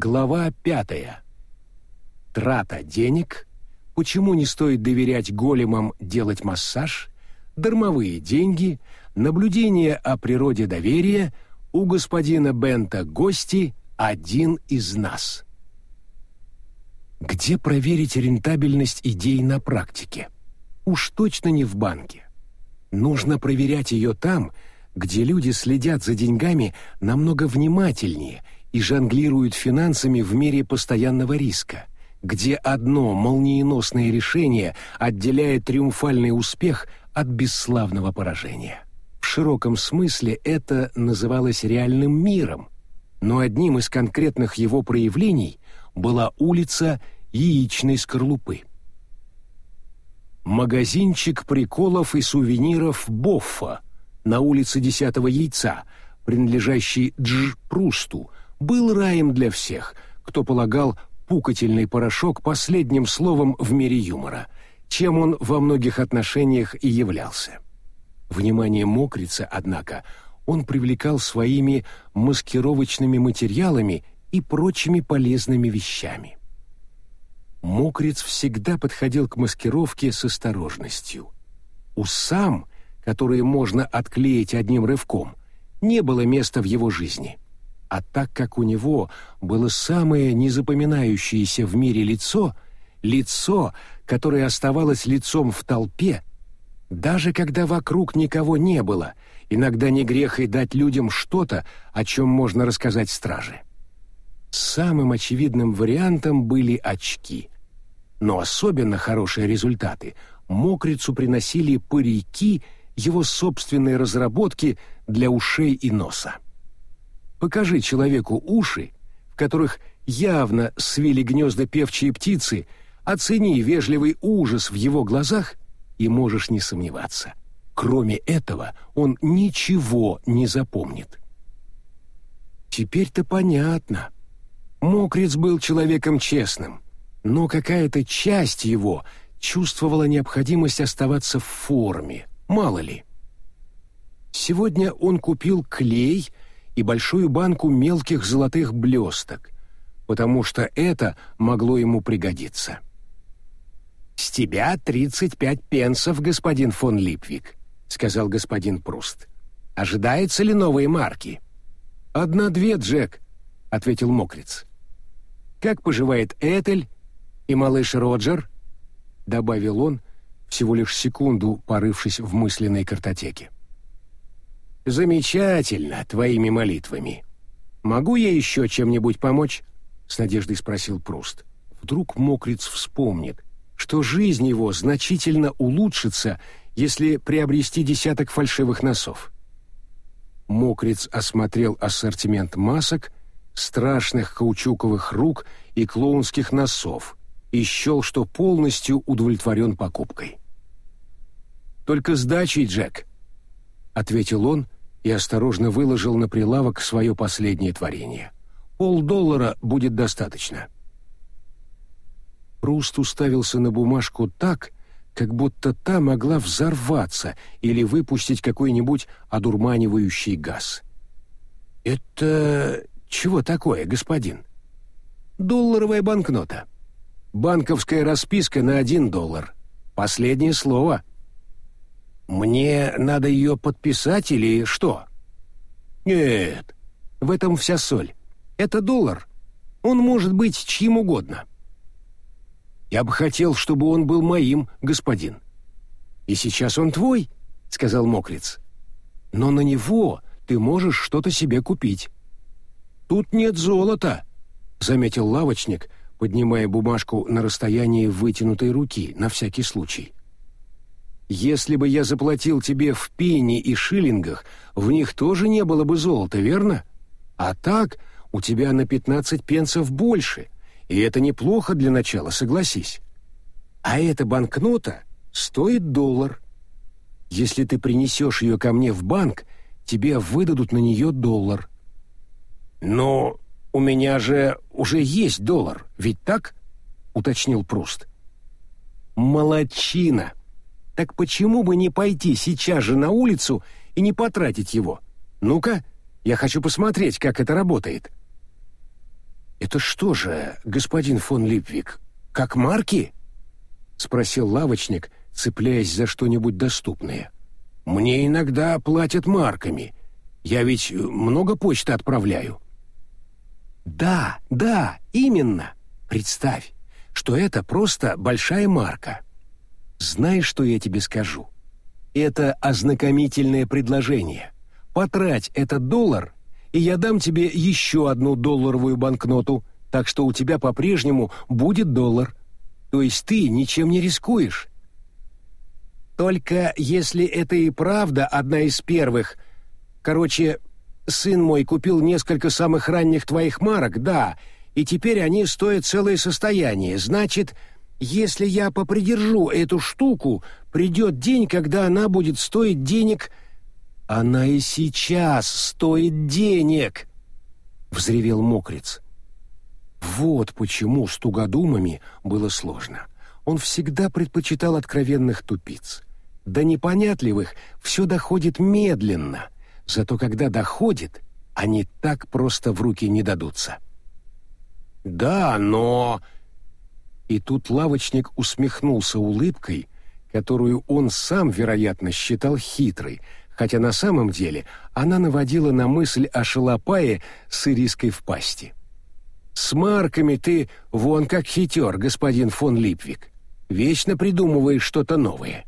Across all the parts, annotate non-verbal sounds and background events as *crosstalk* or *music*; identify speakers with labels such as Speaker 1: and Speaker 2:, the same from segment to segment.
Speaker 1: Глава пятая. Трата денег. Почему не стоит доверять големам делать массаж? Дармовые деньги. Наблюдение о природе доверия. У господина Бента гости один из нас. Где проверить рентабельность идей на практике? Уж точно не в банке. Нужно проверять ее там, где люди следят за деньгами намного внимательнее и жонглируют финансами в мире постоянного риска, где одно молниеносное решение отделяет триумфальный успех от бесславного поражения. В широком смысле это называлось реальным миром, но одним из конкретных его проявлений была улица яичной скорлупы. Магазинчик приколов и сувениров «Боффа» на улице Десятого Яйца, принадлежащий Дж. Прусту, был раем для всех, кто полагал пукательный порошок последним словом в мире юмора, чем он во многих отношениях и являлся. Внимание мокрица, однако, он привлекал своими маскировочными материалами и прочими полезными вещами. Мокриц всегда подходил к маскировке с осторожностью. Усам, которые можно отклеить одним рывком, не было места в его жизни. А так как у него было самое незапоминающееся в мире лицо, лицо, которое оставалось лицом в толпе, даже когда вокруг никого не было, иногда не грех и дать людям что-то, о чем можно рассказать страже. Самым очевидным вариантом были очки. Но особенно хорошие результаты мокрицу приносили парики его собственной разработки для ушей и носа. Покажи человеку уши, в которых явно свили гнезда певчие птицы, оцени вежливый ужас в его глазах, и можешь не сомневаться. Кроме этого, он ничего не запомнит. Теперь-то понятно. Мокриц был человеком честным, но какая-то часть его чувствовала необходимость оставаться в форме, мало ли. Сегодня он купил клей и большую банку мелких золотых блесток, потому что это могло ему пригодиться. «С тебя тридцать пять пенсов, господин фон Липвик», — сказал господин Пруст. «Ожидаются ли новые марки?» «Одна-две, Джек», — ответил Мокриц. «Как поживает Этель и малыш Роджер?» — добавил он, всего лишь секунду порывшись в мысленной картотеке. «Замечательно, твоими молитвами. Могу я еще чем-нибудь помочь?» — с надеждой спросил Пруст. Вдруг Мокриц вспомнит, что жизнь его значительно улучшится, если приобрести десяток фальшивых носов. Мокриц осмотрел ассортимент масок, страшных каучуковых рук и клоунских носов и счел, что полностью удовлетворен покупкой. «Только сдачей, Джек», — ответил он и осторожно выложил на прилавок свое последнее творение. «Полдоллара будет достаточно». Пруст уставился на бумажку так, как будто та могла взорваться или выпустить какой-нибудь одурманивающий газ. «Это чего такое, господин?» «Долларовая банкнота. Банковская расписка на один доллар. Последнее слово». «Мне надо ее подписать или что?» «Нет, в этом вся соль. Это доллар. Он может быть чьим угодно». Я бы хотел, чтобы он был моим, господин. И сейчас он твой, сказал Мокриц. Но на него ты можешь что-то себе купить. Тут нет золота, заметил лавочник, поднимая бумажку на расстоянии вытянутой руки на всякий случай. Если бы я заплатил тебе в пенни и шиллингах, в них тоже не было бы золота, верно? А так у тебя на пятнадцать пенсов больше — и это неплохо для начала, согласись. А эта банкнота стоит доллар. Если ты принесешь ее ко мне в банк, тебе выдадут на нее доллар. Но у меня же уже есть доллар, ведь так? уточнил Пруст. Молодчина. Так почему бы не пойти сейчас же на улицу и не потратить его? Ну-ка, я хочу посмотреть, как это работает. «Это что же, господин фон Липвик, как марки?» — спросил лавочник, цепляясь за что-нибудь доступное. «Мне иногда платят марками. Я ведь много почты отправляю». «Да, да, именно. Представь, что это просто большая марка. Знаешь, что я тебе скажу? Это ознакомительное предложение. Потрать этот доллар и я дам тебе еще одну долларовую банкноту, так что у тебя по-прежнему будет доллар. То есть ты ничем не рискуешь. Только если это и правда одна из первых. Короче, сын мой купил несколько самых ранних твоих марок, да, и теперь они стоят целое состояние. Значит, если я попридержу эту штуку, придет день, когда она будет стоить денег она и сейчас стоит денег, взревел Мокриц. Вот почему с тугодумами было сложно. Он всегда предпочитал откровенных тупиц. До непонятливых все доходит медленно, зато когда доходит, они так просто в руки не дадутся. «Да, но...» И тут лавочник усмехнулся улыбкой, которую он сам, вероятно, считал хитрой, хотя на самом деле она наводила на мысль о шалопае с ириской в пасти. «С марками ты вон как хитер, господин фон Липвик. Вечно придумываешь что-то новое.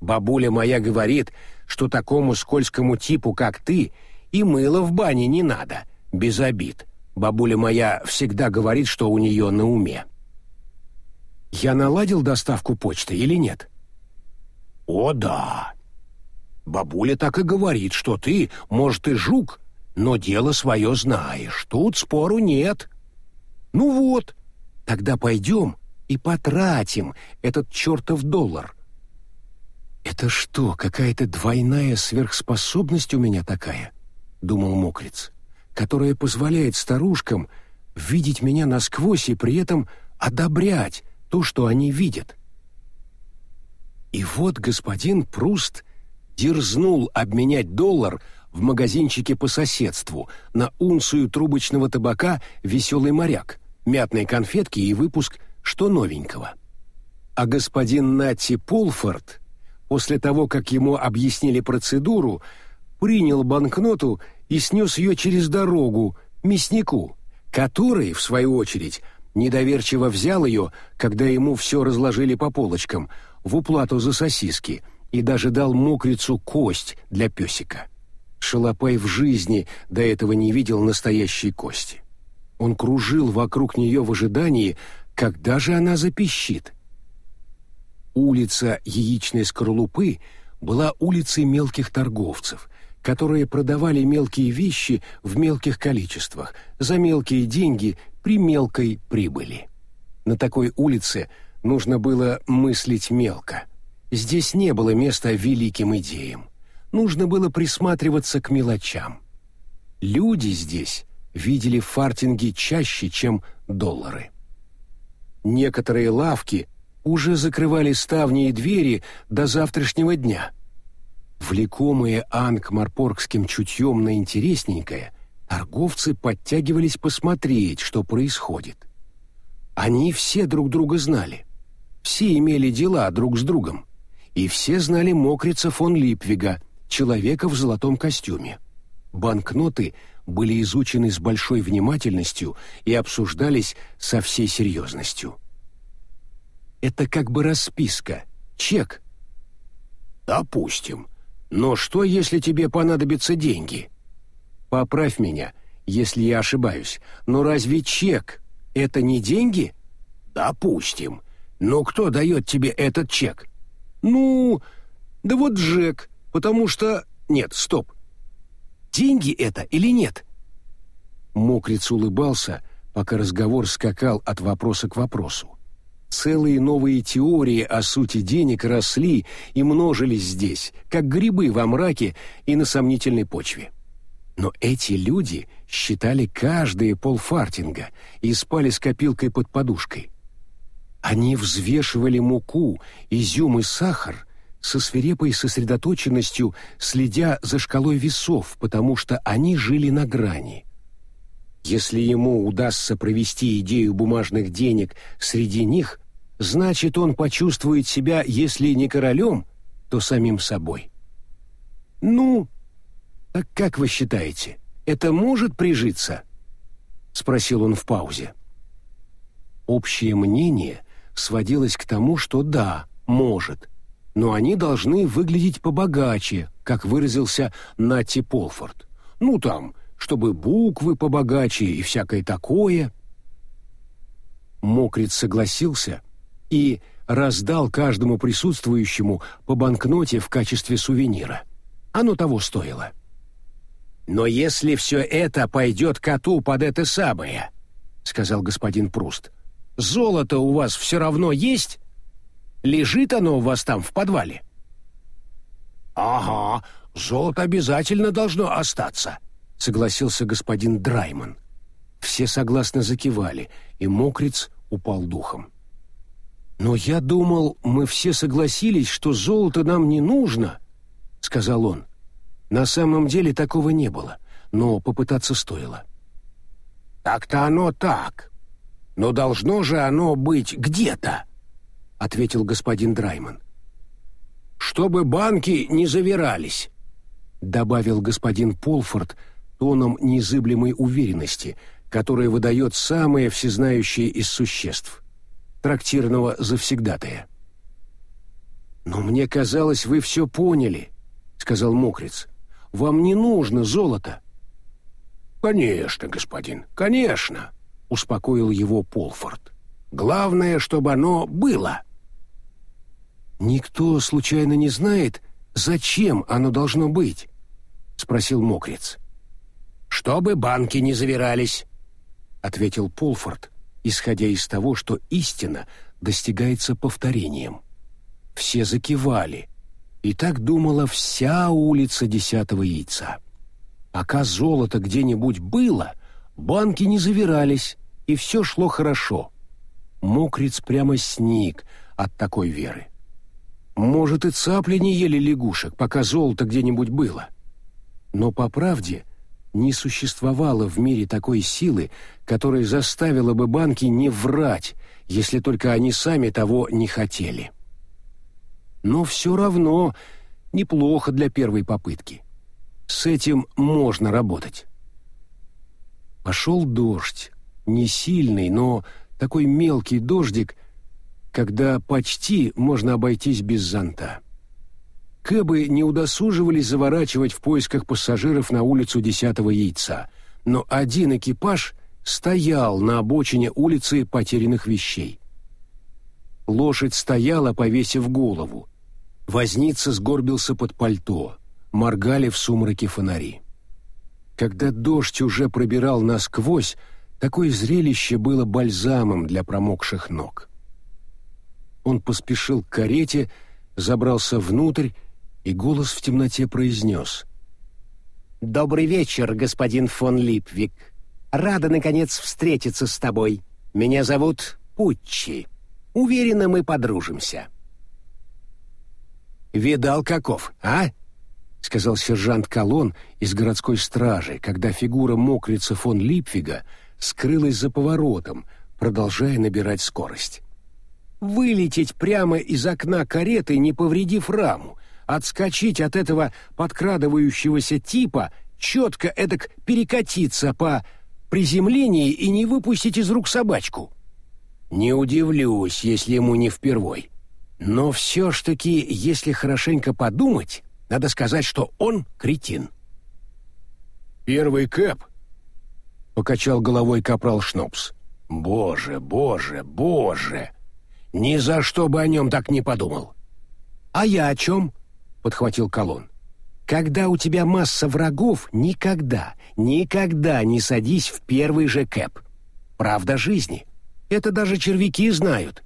Speaker 1: Бабуля моя говорит, что такому скользкому типу, как ты, и мыло в бане не надо, без обид. Бабуля моя всегда говорит, что у нее на уме». «Я наладил доставку почты или нет?» «О да, Бабуля так и говорит, что ты, может, и жук, но дело свое знаешь, тут спору нет. Ну вот, тогда пойдем и потратим этот чертов доллар. Это что, какая-то двойная сверхспособность у меня такая? Думал Мокриц, которая позволяет старушкам видеть меня насквозь и при этом одобрять то, что они видят. И вот господин Пруст — дерзнул обменять доллар в магазинчике по соседству на унцию трубочного табака «Веселый моряк», мятные конфетки и выпуск «Что новенького?». А господин Натти Полфорд, после того, как ему объяснили процедуру, принял банкноту и снес ее через дорогу мяснику, который, в свою очередь, недоверчиво взял ее, когда ему все разложили по полочкам, в уплату за сосиски – и даже дал мокрицу кость для песика. Шалопай в жизни до этого не видел настоящей кости. Он кружил вокруг нее в ожидании, когда же она запищит. Улица яичной скорлупы была улицей мелких торговцев, которые продавали мелкие вещи в мелких количествах, за мелкие деньги при мелкой прибыли. На такой улице нужно было мыслить мелко. Здесь не было места великим идеям. Нужно было присматриваться к мелочам. Люди здесь видели фартинги чаще, чем доллары. Некоторые лавки уже закрывали ставни и двери до завтрашнего дня. Влекомые ангмарпоргским чутьем на интересненькое, торговцы подтягивались посмотреть, что происходит. Они все друг друга знали. Все имели дела друг с другом и все знали мокрица фон Липвига, человека в золотом костюме. Банкноты были изучены с большой внимательностью и обсуждались со всей серьезностью. Это как бы расписка, чек. Допустим. Но что, если тебе понадобятся деньги? Поправь меня, если я ошибаюсь, но разве чек — это не деньги? Допустим. Но кто дает тебе этот чек? «Ну, да вот Джек, потому что... Нет, стоп. Деньги это или нет?» Мокриц улыбался, пока разговор скакал от вопроса к вопросу. Целые новые теории о сути денег росли и множились здесь, как грибы во мраке и на сомнительной почве. Но эти люди считали каждые полфартинга и спали с копилкой под подушкой. Они взвешивали муку, изюм и сахар со свирепой сосредоточенностью, следя за шкалой весов, потому что они жили на грани. Если ему удастся провести идею бумажных денег среди них, значит, он почувствует себя, если не королем, то самим собой. «Ну, так как вы считаете, это может прижиться?» — спросил он в паузе. Общее мнение сводилось к тому, что да, может, но они должны выглядеть побогаче, как выразился Натти Полфорд. Ну там, чтобы буквы побогаче и всякое такое. Мокриц согласился и раздал каждому присутствующему по банкноте в качестве сувенира. Оно того стоило. «Но если все это пойдет коту под это самое», — сказал господин Пруст, — «золото у вас все равно есть? Лежит оно у вас там в подвале?» «Ага, золото обязательно должно остаться», — согласился господин Драйман. Все согласно закивали, и мокриц упал духом. «Но я думал, мы все согласились, что золото нам не нужно», — сказал он. «На самом деле такого не было, но попытаться стоило». «Так-то оно так. Но должно же оно быть где-то», — ответил господин Драйман чтобы банки не завирались», — добавил господин Полфорд тоном незыблемой уверенности, которая выдает самое всезнающее из существ — трактирного завсегдатая. «Но мне казалось, вы все поняли», — сказал Мокриц. «Вам не нужно золото». «Конечно, господин, конечно», — успокоил его Полфорд. «Главное, чтобы оно было». «Никто случайно не знает, зачем оно должно быть?» — спросил Мокриц. «Чтобы банки не завирались», — ответил Полфорд, исходя из того, что истина достигается повторением. Все закивали, и так думала вся улица Десятого Яйца. Пока золото где-нибудь было, банки не завирались, и все шло хорошо. Мокриц прямо сник от такой веры. Может, и цапли не ели лягушек, пока золото где-нибудь было. Но по правде не существовало в мире такой силы, которая заставила бы банки не врать, если только они сами того не хотели. Но все равно неплохо для первой попытки. С этим можно работать. Пошел дождь, не сильный, но такой мелкий дождик — когда почти можно обойтись без зонта. Кэбы не удосуживались заворачивать в поисках пассажиров на улицу Десятого Яйца, но один экипаж стоял на обочине улицы потерянных вещей. Лошадь стояла, повесив голову. Возница сгорбился под пальто, моргали в сумраке фонари. Когда дождь уже пробирал насквозь, такое зрелище было бальзамом для промокших ног. Он поспешил к карете, забрался внутрь, и голос в темноте произнес. «Добрый вечер, господин фон Липвик. Рада, наконец, встретиться с тобой. Меня зовут Путчи. Уверена, мы подружимся». «Видал каков, а?» — сказал сержант Колон из городской стражи, когда фигура мокрица фон Липвига скрылась за поворотом, продолжая набирать скорость вылететь прямо из окна кареты, не повредив раму, отскочить от этого подкрадывающегося типа, четко эдак перекатиться по приземлении и не выпустить из рук собачку. Не удивлюсь, если ему не впервой. Но все ж таки, если хорошенько подумать, надо сказать, что он кретин. «Первый кэп», — покачал головой капрал Шнопс. «Боже, боже, боже!» Ни за что бы о нем так не подумал. А я о чем? подхватил Колон. Когда у тебя масса врагов, никогда, никогда не садись в первый же кэп. Правда жизни. Это даже червяки знают.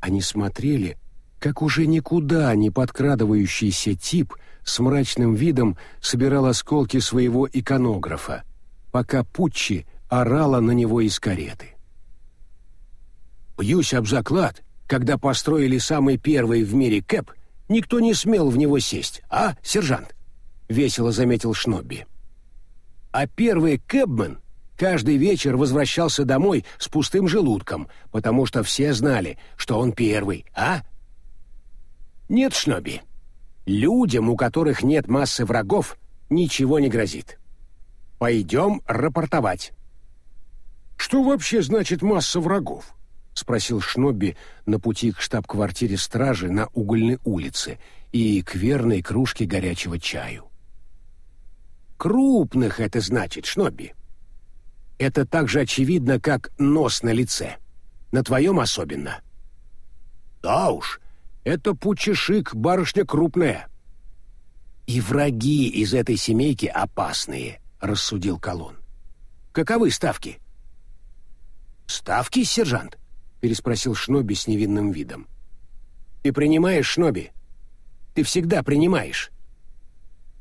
Speaker 1: Они смотрели, как уже никуда не подкрадывающийся тип с мрачным видом собирал осколки своего иконографа, пока Путчи орала на него из кареты. Бьюсь об заклад, когда построили самый первый в мире кэп, никто не смел в него сесть, а, сержант?» — весело заметил Шнобби. «А первый кэбмен каждый вечер возвращался домой с пустым желудком, потому что все знали, что он первый, а? Нет, Шноби. Людям, у которых нет массы врагов, ничего не грозит. Пойдем рапортовать. Что вообще значит масса врагов? спросил Шнобби на пути к штаб-квартире стражи на Угольной улице и к верной кружке горячего чаю. Крупных это значит, Шнобби. Это так же очевидно, как нос на лице. На твоем особенно. Да уж, это пучешик, барышня крупная. И враги из этой семейки опасные, рассудил Колон. Каковы ставки? Ставки, сержант? переспросил Шноби с невинным видом. Ты принимаешь, Шноби? Ты всегда принимаешь.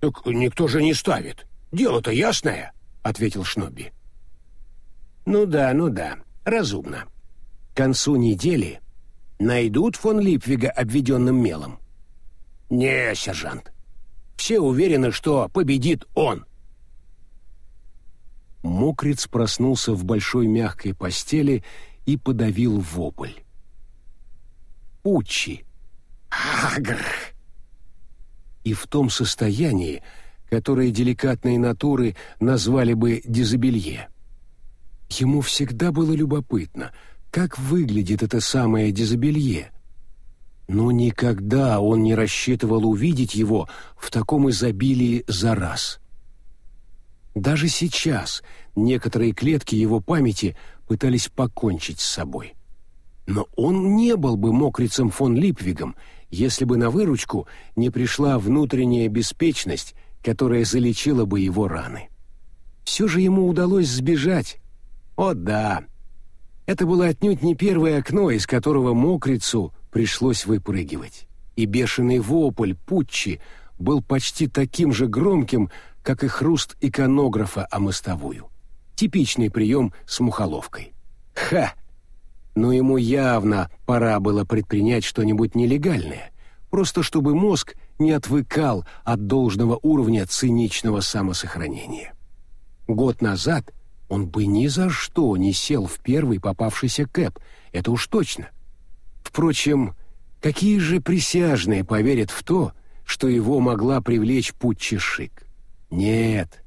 Speaker 1: Так никто же не ставит. Дело-то ясное, ответил Шноби. Ну да, ну да, разумно. К концу недели найдут фон Липвига обведенным мелом. Не, сержант. Все уверены, что победит он. Мокриц проснулся в большой мягкой постели и подавил вопль. Учи. Агр. И в том состоянии, которое деликатные натуры назвали бы дизобелье. Ему всегда было любопытно, как выглядит это самое дизобелье. Но никогда он не рассчитывал увидеть его в таком изобилии за раз. Даже сейчас некоторые клетки его памяти пытались покончить с собой. Но он не был бы мокрицем фон Липвигом, если бы на выручку не пришла внутренняя беспечность, которая залечила бы его раны. Все же ему удалось сбежать. О да! Это было отнюдь не первое окно, из которого мокрицу пришлось выпрыгивать. И бешеный вопль Путчи был почти таким же громким, как и хруст иконографа о мостовую. Типичный прием с мухоловкой. Ха! Но ему явно пора было предпринять что-нибудь нелегальное, просто чтобы мозг не отвыкал от должного уровня циничного самосохранения. Год назад он бы ни за что не сел в первый попавшийся кэп, это уж точно. Впрочем, какие же присяжные поверят в то, что его могла привлечь Путчишик? Нет,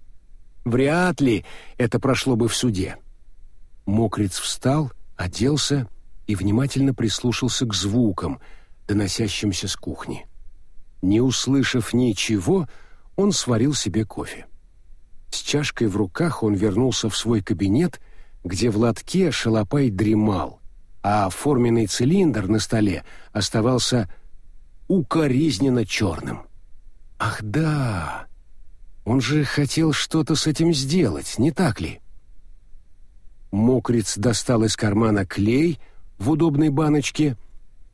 Speaker 1: Вряд ли это прошло бы в суде. Мокриц встал, оделся и внимательно прислушался к звукам, доносящимся с кухни. Не услышав ничего, он сварил себе кофе. С чашкой в руках он вернулся в свой кабинет, где в лотке шалопай дремал, а форменный цилиндр на столе оставался укоризненно черным. «Ах да!» Он же хотел что-то с этим сделать, не так ли? Мокриц достал из кармана клей в удобной баночке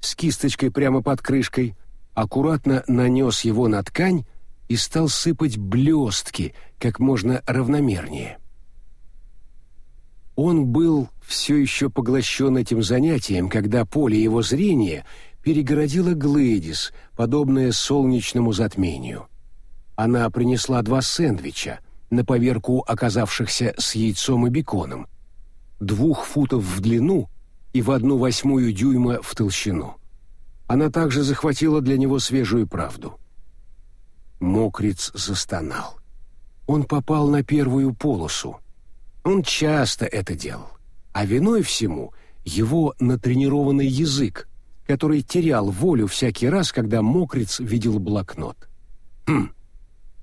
Speaker 1: с кисточкой прямо под крышкой, аккуратно нанес его на ткань и стал сыпать блестки как можно равномернее. Он был все еще поглощен этим занятием, когда поле его зрения перегородила Глэдис, подобное солнечному затмению. Она принесла два сэндвича, на поверку оказавшихся с яйцом и беконом, двух футов в длину и в одну восьмую дюйма в толщину. Она также захватила для него свежую правду. Мокриц застонал. Он попал на первую полосу. Он часто это делал. А виной всему его натренированный язык, который терял волю всякий раз, когда Мокриц видел блокнот. Хм,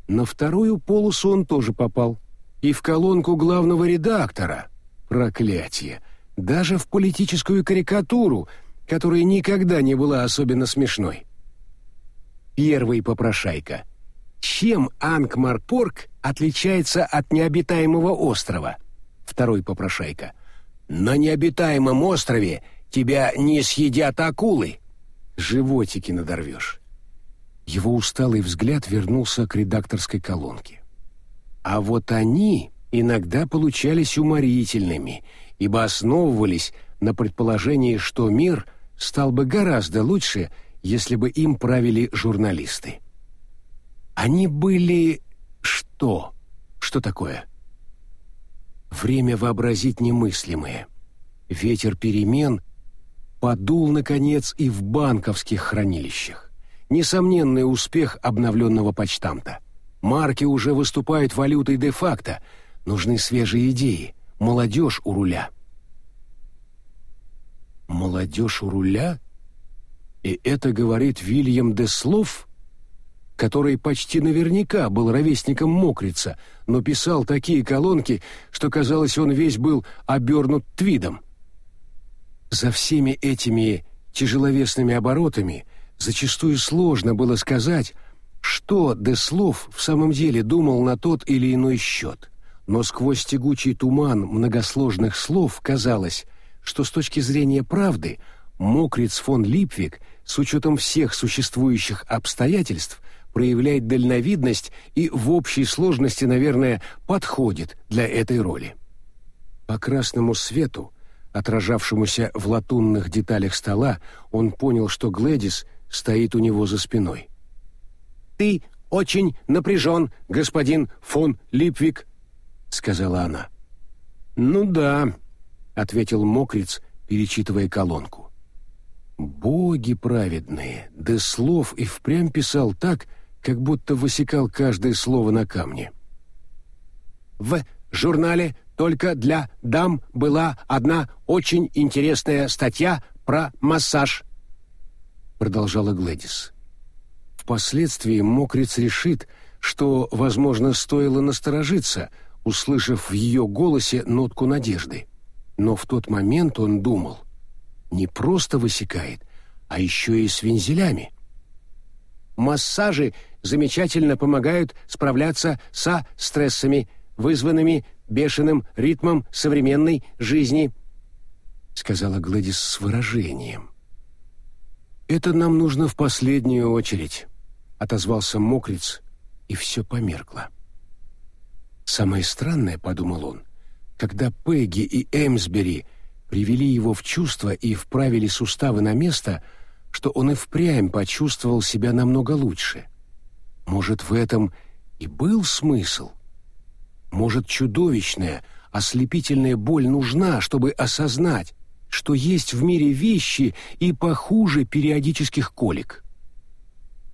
Speaker 1: на вторую полосу он тоже попал. И в колонку главного редактора. Проклятие. Даже в политическую карикатуру, которая никогда не была особенно смешной. Первый попрошайка. Чем Анкмарпорг отличается от необитаемого острова? Второй попрошайка. На необитаемом острове тебя не съедят акулы. Животики надорвешь. Его усталый взгляд вернулся к редакторской колонке. А вот они иногда получались уморительными, ибо основывались на предположении, что мир стал бы гораздо лучше, если бы им правили журналисты. Они были что? Что такое? Время вообразить немыслимое. Ветер перемен подул, наконец, и в банковских хранилищах. Несомненный успех обновленного почтамта. Марки уже выступают валютой де-факто. Нужны свежие идеи. Молодежь у руля. Молодежь у руля? И это говорит Вильям де Слов, который почти наверняка был ровесником Мокрица, но писал такие колонки, что казалось, он весь был обернут твидом. За всеми этими тяжеловесными оборотами зачастую сложно было сказать, что Деслов в самом деле думал на тот или иной счет. Но сквозь тягучий туман многосложных слов казалось, что с точки зрения правды Мокриц фон Липвик с учетом всех существующих обстоятельств проявляет дальновидность и в общей сложности, наверное, подходит для этой роли. По красному свету, отражавшемуся в латунных деталях стола, он понял, что Глэдис стоит у него за спиной. «Ты очень напряжен, господин фон Липвик», — сказала она. «Ну да», — ответил Мокриц, перечитывая колонку. «Боги праведные, да слов и впрямь писал так, как будто высекал каждое слово на камне». «В журнале только для дам была одна очень интересная статья про массаж», — продолжала Глэдис. Впоследствии Мокриц решит, что, возможно, стоило насторожиться, услышав в ее голосе нотку надежды. Но в тот момент он думал, не просто высекает, а еще и с вензелями. Массажи замечательно помогают справляться со стрессами, вызванными бешеным ритмом современной жизни, сказала Гладис с выражением. Это нам нужно в последнюю очередь, отозвался Мокриц, и все померкло. Самое странное, подумал он, когда Пегги и Эмсбери привели его в чувство и вправили суставы на место, что он и впрямь почувствовал себя намного лучше. Может, в этом и был смысл? Может, чудовищная, ослепительная боль нужна, чтобы осознать, что есть в мире вещи и похуже периодических колик?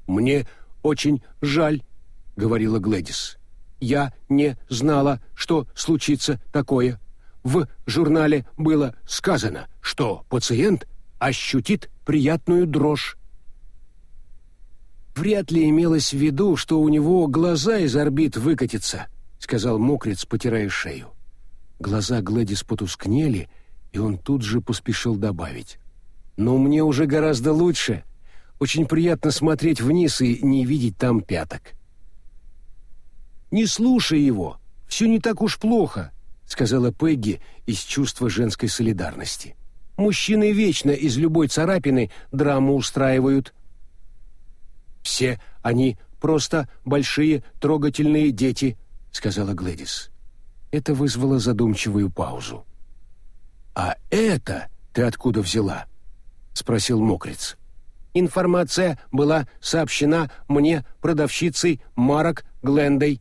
Speaker 1: «Мне очень жаль», — говорила Глэдис. «Я не знала, что случится такое. В журнале было сказано, что пациент ощутит приятную дрожь. Вряд ли имелось в виду, что у него глаза из орбит выкатятся, сказал Мокриц, потирая шею. Глаза Глэдис потускнели, и он тут же поспешил добавить: "Но мне уже гораздо лучше. Очень приятно смотреть вниз и не видеть там пяток". Не слушай его. Все не так уж плохо, сказала Пегги из чувства женской солидарности. Мужчины вечно из любой царапины драму устраивают. Все они просто большие трогательные дети, сказала Глэдис. Это вызвало задумчивую паузу. А это ты откуда взяла? спросил Мокриц. Информация была сообщена мне продавщицей Марок Глендой.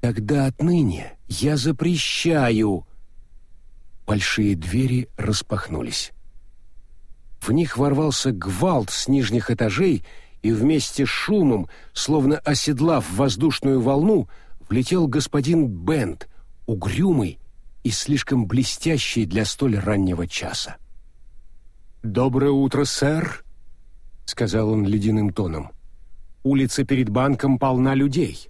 Speaker 1: Тогда отныне я запрещаю. Большие двери распахнулись. В них ворвался гвалт с нижних этажей и вместе с шумом, словно оседлав воздушную волну, влетел господин Бент, угрюмый и слишком блестящий для столь раннего часа. «Доброе утро, сэр», — сказал он ледяным тоном. «Улица перед банком полна людей.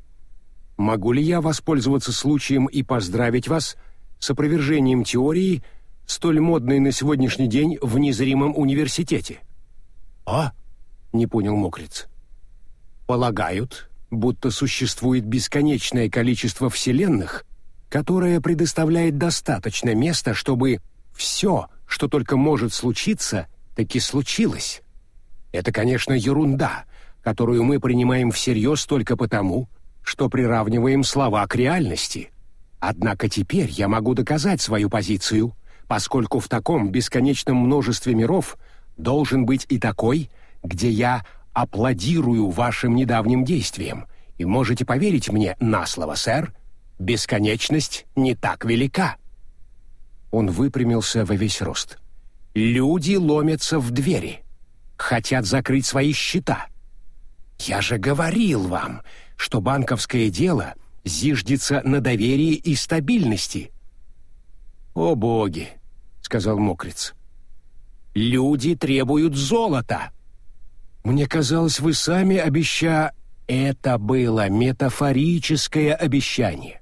Speaker 1: Могу ли я воспользоваться случаем и поздравить вас с опровержением теории, столь модной на сегодняшний день в незримом университете?» «А?» не понял Мокриц. Полагают, будто существует бесконечное количество вселенных, которое предоставляет достаточно места, чтобы все, что только может случиться, таки случилось. Это, конечно, ерунда, которую мы принимаем всерьез только потому, что приравниваем слова к реальности. Однако теперь я могу доказать свою позицию, поскольку в таком бесконечном множестве миров должен быть и такой, где я аплодирую вашим недавним действиям, и можете поверить мне на слово, сэр, Бесконечность не так велика. Он выпрямился во весь рост. Люди ломятся в двери, хотят закрыть свои счета. Я же говорил вам, что банковское дело зиждется на доверии и стабильности. О боги, сказал Мокриц. Люди требуют золота. Мне казалось, вы сами обеща... Это было метафорическое обещание.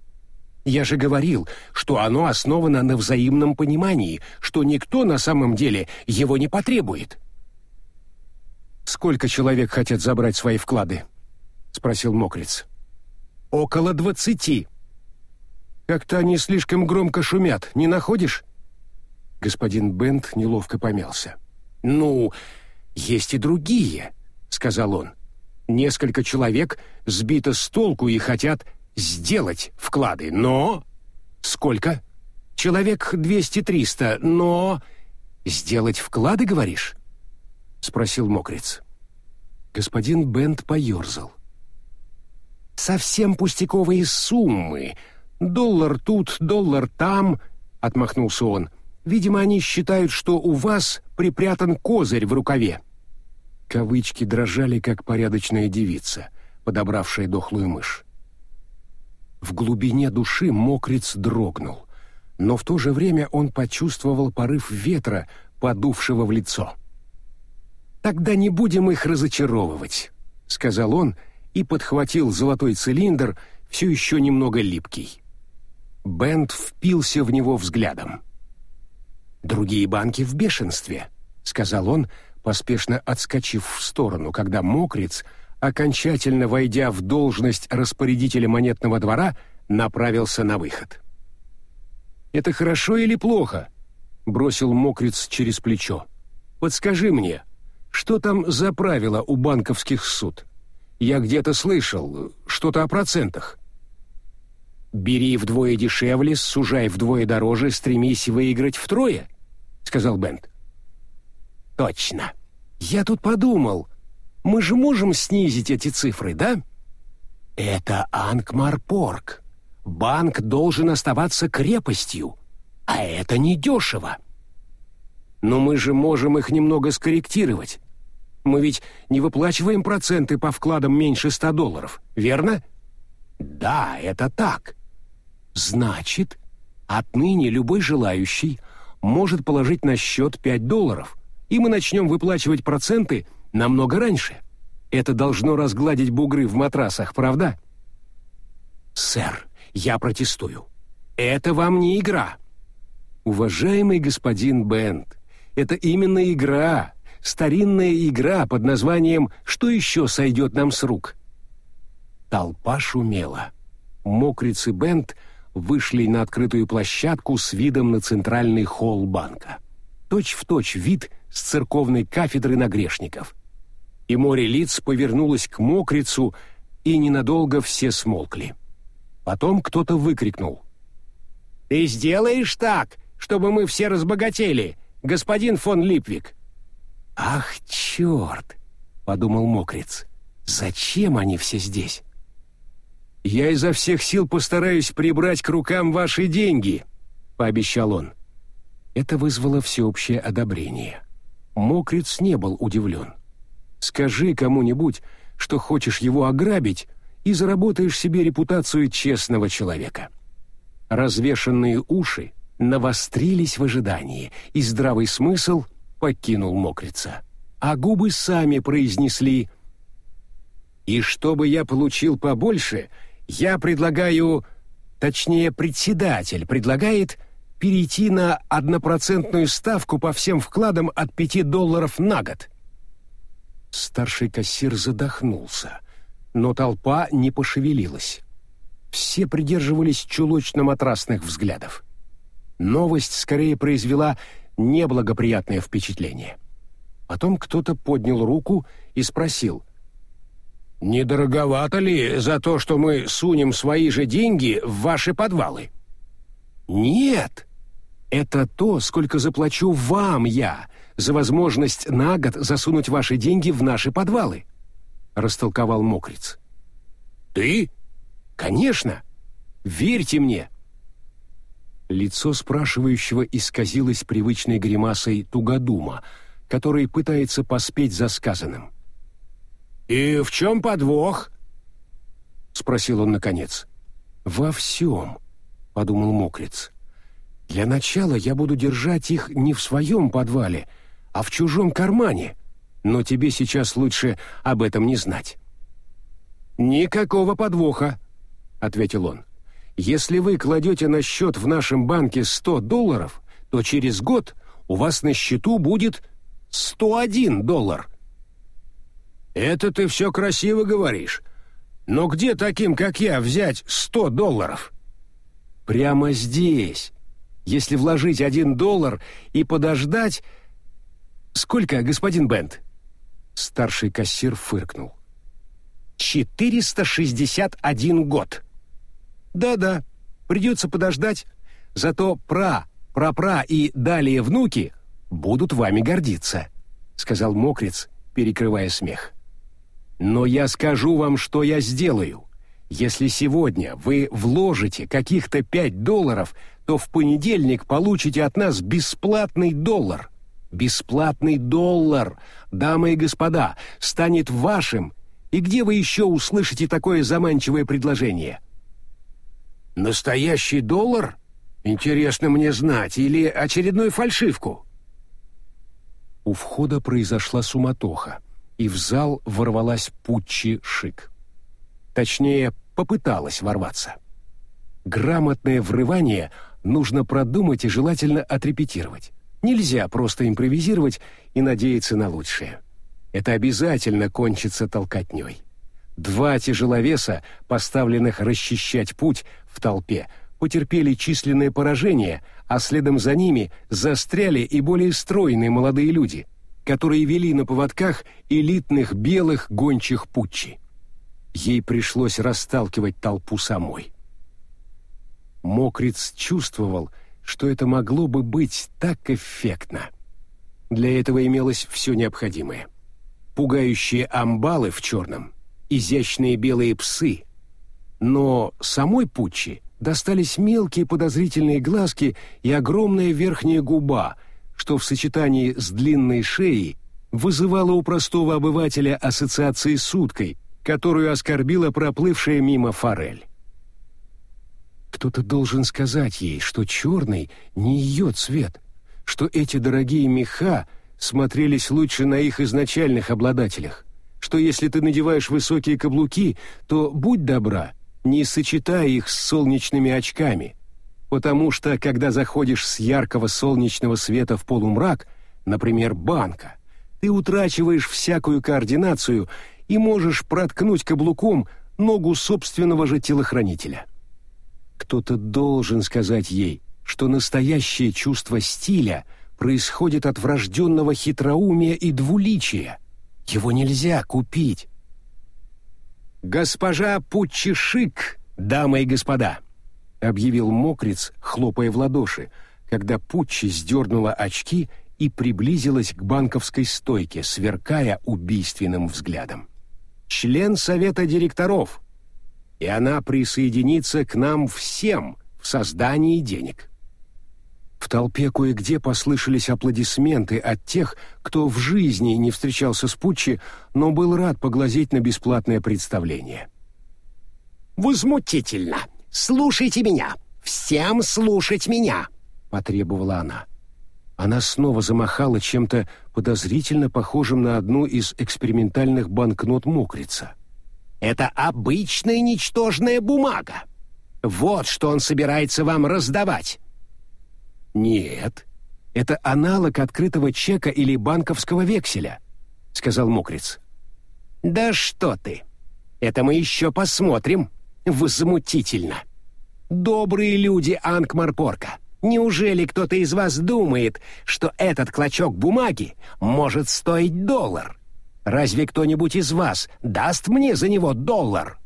Speaker 1: Я же говорил, что оно основано на взаимном понимании, что никто на самом деле его не потребует. Сколько человек хотят забрать свои вклады? спросил Мокриц. Около двадцати. Как-то они слишком громко шумят, не находишь? Господин Бент неловко помялся. Ну, есть и другие, сказал он. Несколько человек сбито с толку и хотят сделать вклады, но... Сколько? Человек 200-300, но... Сделать вклады, говоришь? Спросил Мокриц. Господин Бент поерзал. Совсем пустяковые суммы. Доллар тут, доллар там, отмахнулся он. Видимо, они считают, что у вас припрятан козырь в рукаве. Кавычки дрожали, как порядочная девица, подобравшая дохлую мышь. В глубине души мокриц дрогнул, но в то же время он почувствовал порыв ветра, подувшего в лицо. «Тогда не будем их разочаровывать», — сказал он и подхватил золотой цилиндр, все еще немного липкий. Бент впился в него взглядом. «Другие банки в бешенстве», — сказал он, поспешно отскочив в сторону, когда мокриц — окончательно войдя в должность распорядителя монетного двора, направился на выход. «Это хорошо или плохо?» — бросил мокриц через плечо. «Подскажи мне, что там за правило у банковских суд? Я где-то слышал, что-то о процентах». «Бери вдвое дешевле, сужай вдвое дороже, стремись выиграть втрое», — сказал Бент. «Точно. Я тут подумал», мы же можем снизить эти цифры, да? Это Ангмарпорг. Банк должен оставаться крепостью, а это недешево. Но мы же можем их немного скорректировать. Мы ведь не выплачиваем проценты по вкладам меньше 100 долларов, верно? Да, это так. Значит, отныне любой желающий может положить на счет 5 долларов, и мы начнем выплачивать проценты намного раньше. Это должно разгладить бугры в матрасах, правда? Сэр, я протестую. Это вам не игра. Уважаемый господин Бент, это именно игра, старинная игра под названием «Что еще сойдет нам с рук?» Толпа шумела. Мокрицы Бент вышли на открытую площадку с видом на центральный холл банка. Точь в точь вид с церковной кафедры на грешников и море лиц повернулось к мокрицу, и ненадолго все смолкли. Потом кто-то выкрикнул. «Ты сделаешь так, чтобы мы все разбогатели, господин фон Липвик?» «Ах, черт!» — подумал мокриц. «Зачем они все здесь?» «Я изо всех сил постараюсь прибрать к рукам ваши деньги», — пообещал он. Это вызвало всеобщее одобрение. Мокриц не был удивлен. Скажи кому-нибудь, что хочешь его ограбить, и заработаешь себе репутацию честного человека. Развешенные уши навострились в ожидании, и здравый смысл покинул мокрица. А губы сами произнесли «И чтобы я получил побольше, я предлагаю, точнее, председатель предлагает перейти на однопроцентную ставку по всем вкладам от 5 долларов на год». Старший кассир задохнулся, но толпа не пошевелилась. Все придерживались чулочно-матрасных взглядов. Новость скорее произвела неблагоприятное впечатление. Потом кто-то поднял руку и спросил. «Не дороговато ли за то, что мы сунем свои же деньги в ваши подвалы?» «Нет, это то, сколько заплачу вам я за возможность на год засунуть ваши деньги в наши подвалы», — растолковал Мокриц. «Ты?» «Конечно. Верьте мне!» Лицо спрашивающего исказилось привычной гримасой тугодума, который пытается поспеть за сказанным. «И в чем подвох?» — спросил он наконец. «Во всем», — подумал Мокриц. «Для начала я буду держать их не в своем подвале, а в чужом кармане, но тебе сейчас лучше об этом не знать». «Никакого подвоха», — ответил он. «Если вы кладете на счет в нашем банке 100 долларов, то через год у вас на счету будет 101 доллар». «Это ты все красиво говоришь. Но где таким, как я, взять 100 долларов?» «Прямо здесь. Если вложить один доллар и подождать...» «Сколько, господин Бент?» Старший кассир фыркнул. 461 год. Да-да, придется подождать, зато пра, прапра и далее внуки будут вами гордиться, сказал Мокриц, перекрывая смех. Но я скажу вам, что я сделаю. Если сегодня вы вложите каких-то 5 долларов, то в понедельник получите от нас бесплатный доллар. Бесплатный доллар, дамы и господа, станет вашим и где вы еще услышите такое заманчивое предложение? Настоящий доллар? Интересно мне знать, или очередную фальшивку? У входа произошла суматоха, и в зал ворвалась Пуччи Шик. Точнее, попыталась ворваться. Грамотное врывание нужно продумать и желательно отрепетировать. Нельзя просто импровизировать и надеяться на лучшее это обязательно кончится толкотней. Два тяжеловеса, поставленных расчищать путь в толпе, потерпели численное поражение, а следом за ними застряли и более стройные молодые люди, которые вели на поводках элитных белых гончих путчи. Ей пришлось расталкивать толпу самой. Мокриц чувствовал, что это могло бы быть так эффектно. Для этого имелось все необходимое пугающие амбалы в черном, изящные белые псы. Но самой Пуччи достались мелкие подозрительные глазки и огромная верхняя губа, что в сочетании с длинной шеей вызывало у простого обывателя ассоциации с уткой, которую оскорбила проплывшая мимо форель. Кто-то должен сказать ей, что черный не ее цвет, что эти дорогие меха — смотрелись лучше на их изначальных обладателях, что если ты надеваешь высокие каблуки, то будь добра, не сочетай их с солнечными очками, потому что, когда заходишь с яркого солнечного света в полумрак, например, банка, ты утрачиваешь всякую координацию и можешь проткнуть каблуком ногу собственного же телохранителя. Кто-то должен сказать ей, что настоящее чувство стиля — происходит от врожденного хитроумия и двуличия. Его нельзя купить. «Госпожа Пучишик, дамы и господа!» — объявил мокриц, хлопая в ладоши, когда Пуччи сдернула очки и приблизилась к банковской стойке, сверкая убийственным взглядом. «Член совета директоров, и она присоединится к нам всем в создании денег». В толпе кое-где послышались аплодисменты от тех, кто в жизни не встречался с Пуччи, но был рад поглазеть на бесплатное представление.
Speaker 2: «Возмутительно! Слушайте меня! Всем слушать меня!» — потребовала она.
Speaker 1: Она снова замахала чем-то подозрительно похожим на одну из экспериментальных банкнот мокрица.
Speaker 2: «Это обычная ничтожная бумага. Вот что он собирается вам раздавать.
Speaker 1: «Нет, это аналог открытого чека или банковского векселя», — сказал Мокриц.
Speaker 2: «Да что ты! Это мы еще посмотрим. Возмутительно! Добрые люди Ангмарпорка, неужели кто-то из вас думает, что этот клочок бумаги может стоить доллар? Разве кто-нибудь из вас даст мне за него доллар?»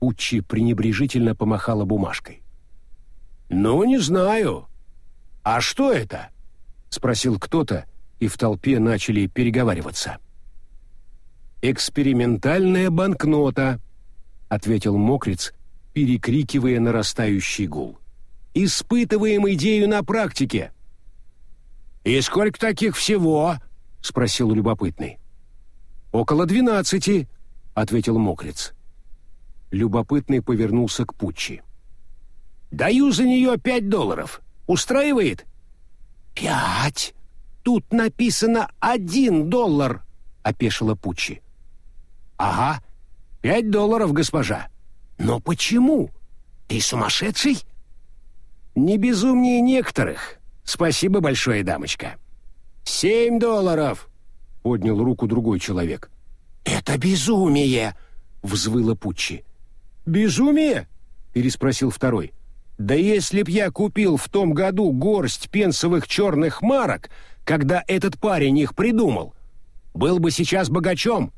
Speaker 1: Учи пренебрежительно помахала бумажкой.
Speaker 2: «Ну, не знаю», «А что это?» — спросил кто-то, и в толпе начали переговариваться.
Speaker 1: «Экспериментальная банкнота», — ответил Мокриц, перекрикивая нарастающий гул. «Испытываем идею на практике!» «И сколько таких всего?» — спросил любопытный. «Около двенадцати», — ответил мокрец. Любопытный повернулся к Пуччи. «Даю за нее пять долларов. Устраивает?» «Пять? Тут написано один доллар», — опешила Пуччи. «Ага, пять долларов, госпожа. Но почему? Ты сумасшедший?» «Не безумнее некоторых. Спасибо большое, дамочка». «Семь долларов!» — поднял руку другой человек. «Это безумие!» — взвыла Пуччи. «Безумие?» — переспросил второй. «Да если б я купил в том году горсть пенсовых черных марок, когда этот парень их придумал, был бы сейчас богачом».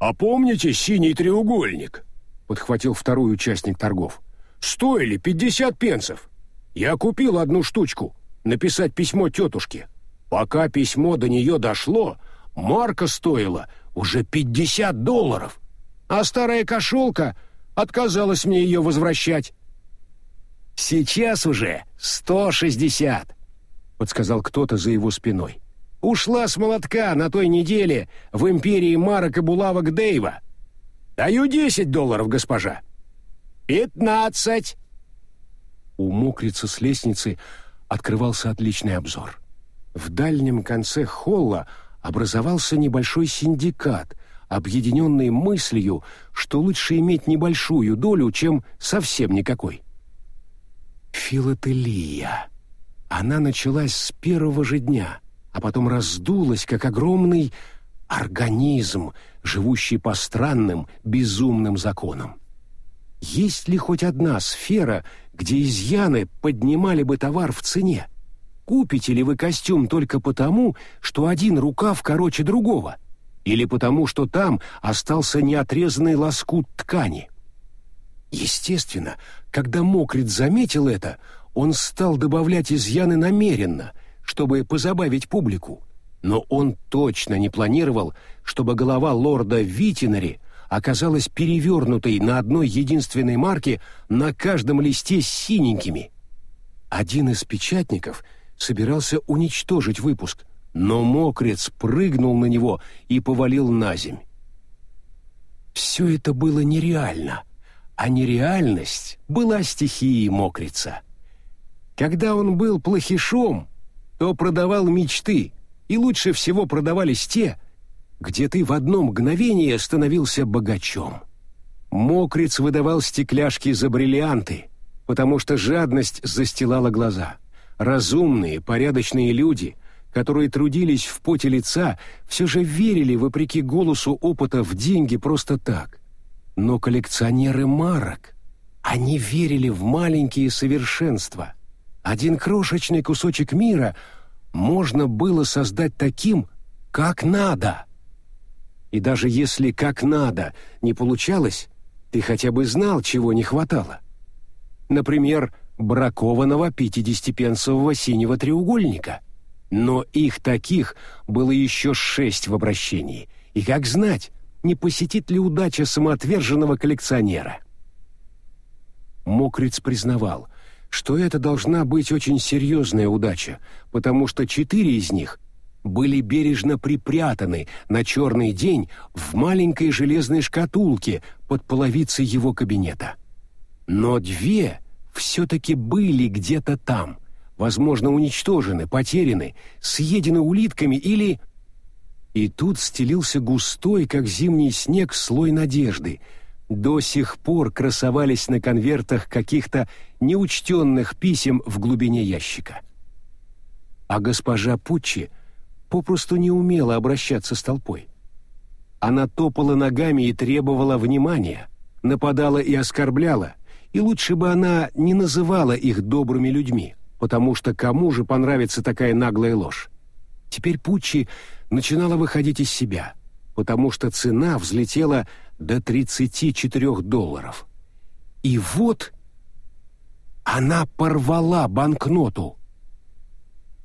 Speaker 1: «А помните синий треугольник?» — подхватил второй участник торгов. «Стоили пятьдесят пенсов. Я купил одну штучку, написать письмо тетушке. Пока письмо до нее дошло, марка стоила уже пятьдесят долларов, а старая кошелка отказалась мне ее возвращать. «Сейчас уже сто шестьдесят», — подсказал кто-то за его спиной. «Ушла с молотка на той неделе в империи марок и булавок Дэйва. Даю десять долларов, госпожа». «Пятнадцать!» У мокрицы с лестницы открывался отличный обзор. В дальнем конце холла образовался небольшой синдикат, объединенный мыслью, что лучше иметь небольшую долю, чем совсем никакой. Филателия. Она началась с первого же дня, а потом раздулась, как огромный организм, живущий по странным, безумным законам. Есть ли хоть одна сфера, где изъяны поднимали бы товар в цене? Купите ли вы костюм только потому, что один рукав короче другого? Или потому, что там остался неотрезанный лоскут ткани? Естественно, когда Мокрит заметил это, он стал добавлять изъяны намеренно, чтобы позабавить публику. Но он точно не планировал, чтобы голова лорда Витинари оказалась перевернутой на одной единственной марке на каждом листе с синенькими. Один из печатников — собирался уничтожить выпуск, но мокрец прыгнул на него и повалил на земь. Все это было нереально, а нереальность была стихией мокрица. Когда он был плохишом, то продавал мечты, и лучше всего продавались те, где ты в одно мгновение становился богачом. Мокриц выдавал стекляшки за бриллианты, потому что жадность застилала глаза — Разумные, порядочные люди, которые трудились в поте лица, все же верили, вопреки голосу опыта, в деньги просто так. Но коллекционеры марок, они верили в маленькие совершенства. Один крошечный кусочек мира можно было создать таким, как надо. И даже если как надо не получалось, ты хотя бы знал, чего не хватало. Например, бракованного пятидесятипенсового синего треугольника. Но их таких было еще шесть в обращении. И как знать, не посетит ли удача самоотверженного коллекционера? Мокриц признавал, что это должна быть очень серьезная удача, потому что четыре из них были бережно припрятаны на черный день в маленькой железной шкатулке под половицей его кабинета. Но две все-таки были где-то там, возможно, уничтожены, потеряны, съедены улитками или... И тут стелился густой, как зимний снег, слой надежды. До сих пор красовались на конвертах каких-то неучтенных писем в глубине ящика. А госпожа Пуччи попросту не умела обращаться с толпой. Она топала ногами и требовала внимания, нападала и оскорбляла, и лучше бы она не называла их добрыми людьми, потому что кому же понравится такая наглая ложь? Теперь Пуччи начинала выходить из себя, потому что цена взлетела до 34 долларов. И вот она порвала банкноту.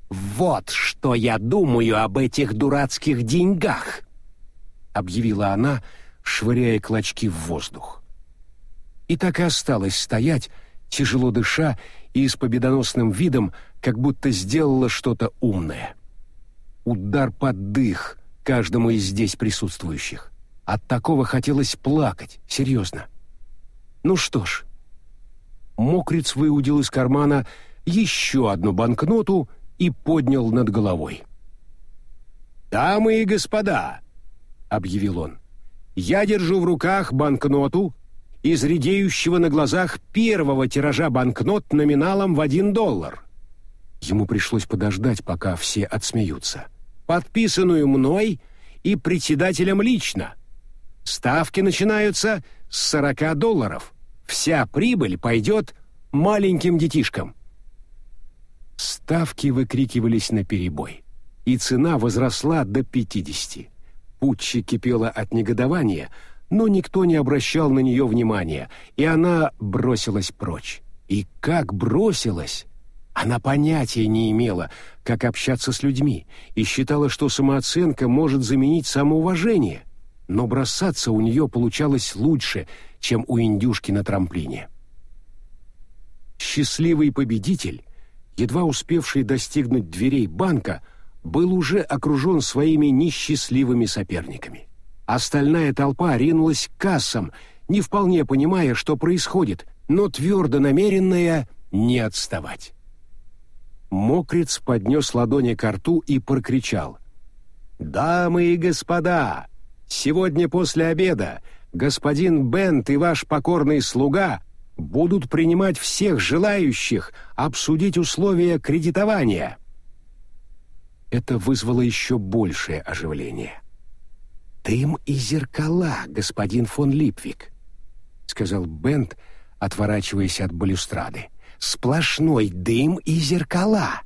Speaker 1: «Вот что я думаю об этих дурацких деньгах!» — объявила она, швыряя клочки в воздух. и так и осталась стоять, тяжело дыша и с победоносным видом, как будто сделала что-то умное. Удар под дых каждому из здесь присутствующих. От такого хотелось плакать, серьезно. Ну что ж, Мокриц выудил из кармана еще одну банкноту и поднял над головой. «Дамы и господа!» — объявил он. «Я держу в руках банкноту из редеющего на глазах первого тиража банкнот номиналом в один доллар». Ему пришлось подождать, пока все отсмеются. «Подписанную мной и председателем лично. Ставки начинаются с 40 долларов. Вся прибыль пойдет маленьким детишкам». Ставки выкрикивались на перебой, и цена возросла до 50. Путчи кипела от негодования, но никто не обращал на нее внимания, и она бросилась прочь. И как бросилась! Она понятия не имела, как общаться с людьми, и считала, что самооценка может заменить самоуважение. Но бросаться у нее получалось лучше, чем у индюшки на трамплине. Счастливый победитель, едва успевший достигнуть дверей банка, был уже окружен своими несчастливыми соперниками. Остальная толпа ринулась к кассам, не вполне понимая, что происходит, но твердо намеренная не отставать. Мокриц поднес ладони к рту и прокричал. «Дамы и господа, сегодня после обеда господин Бент и ваш покорный слуга будут принимать всех желающих обсудить условия кредитования». Это вызвало еще большее оживление. «Дым и зеркала, господин фон Липвик», — сказал Бент, отворачиваясь от балюстрады. «Сплошной дым и зеркала».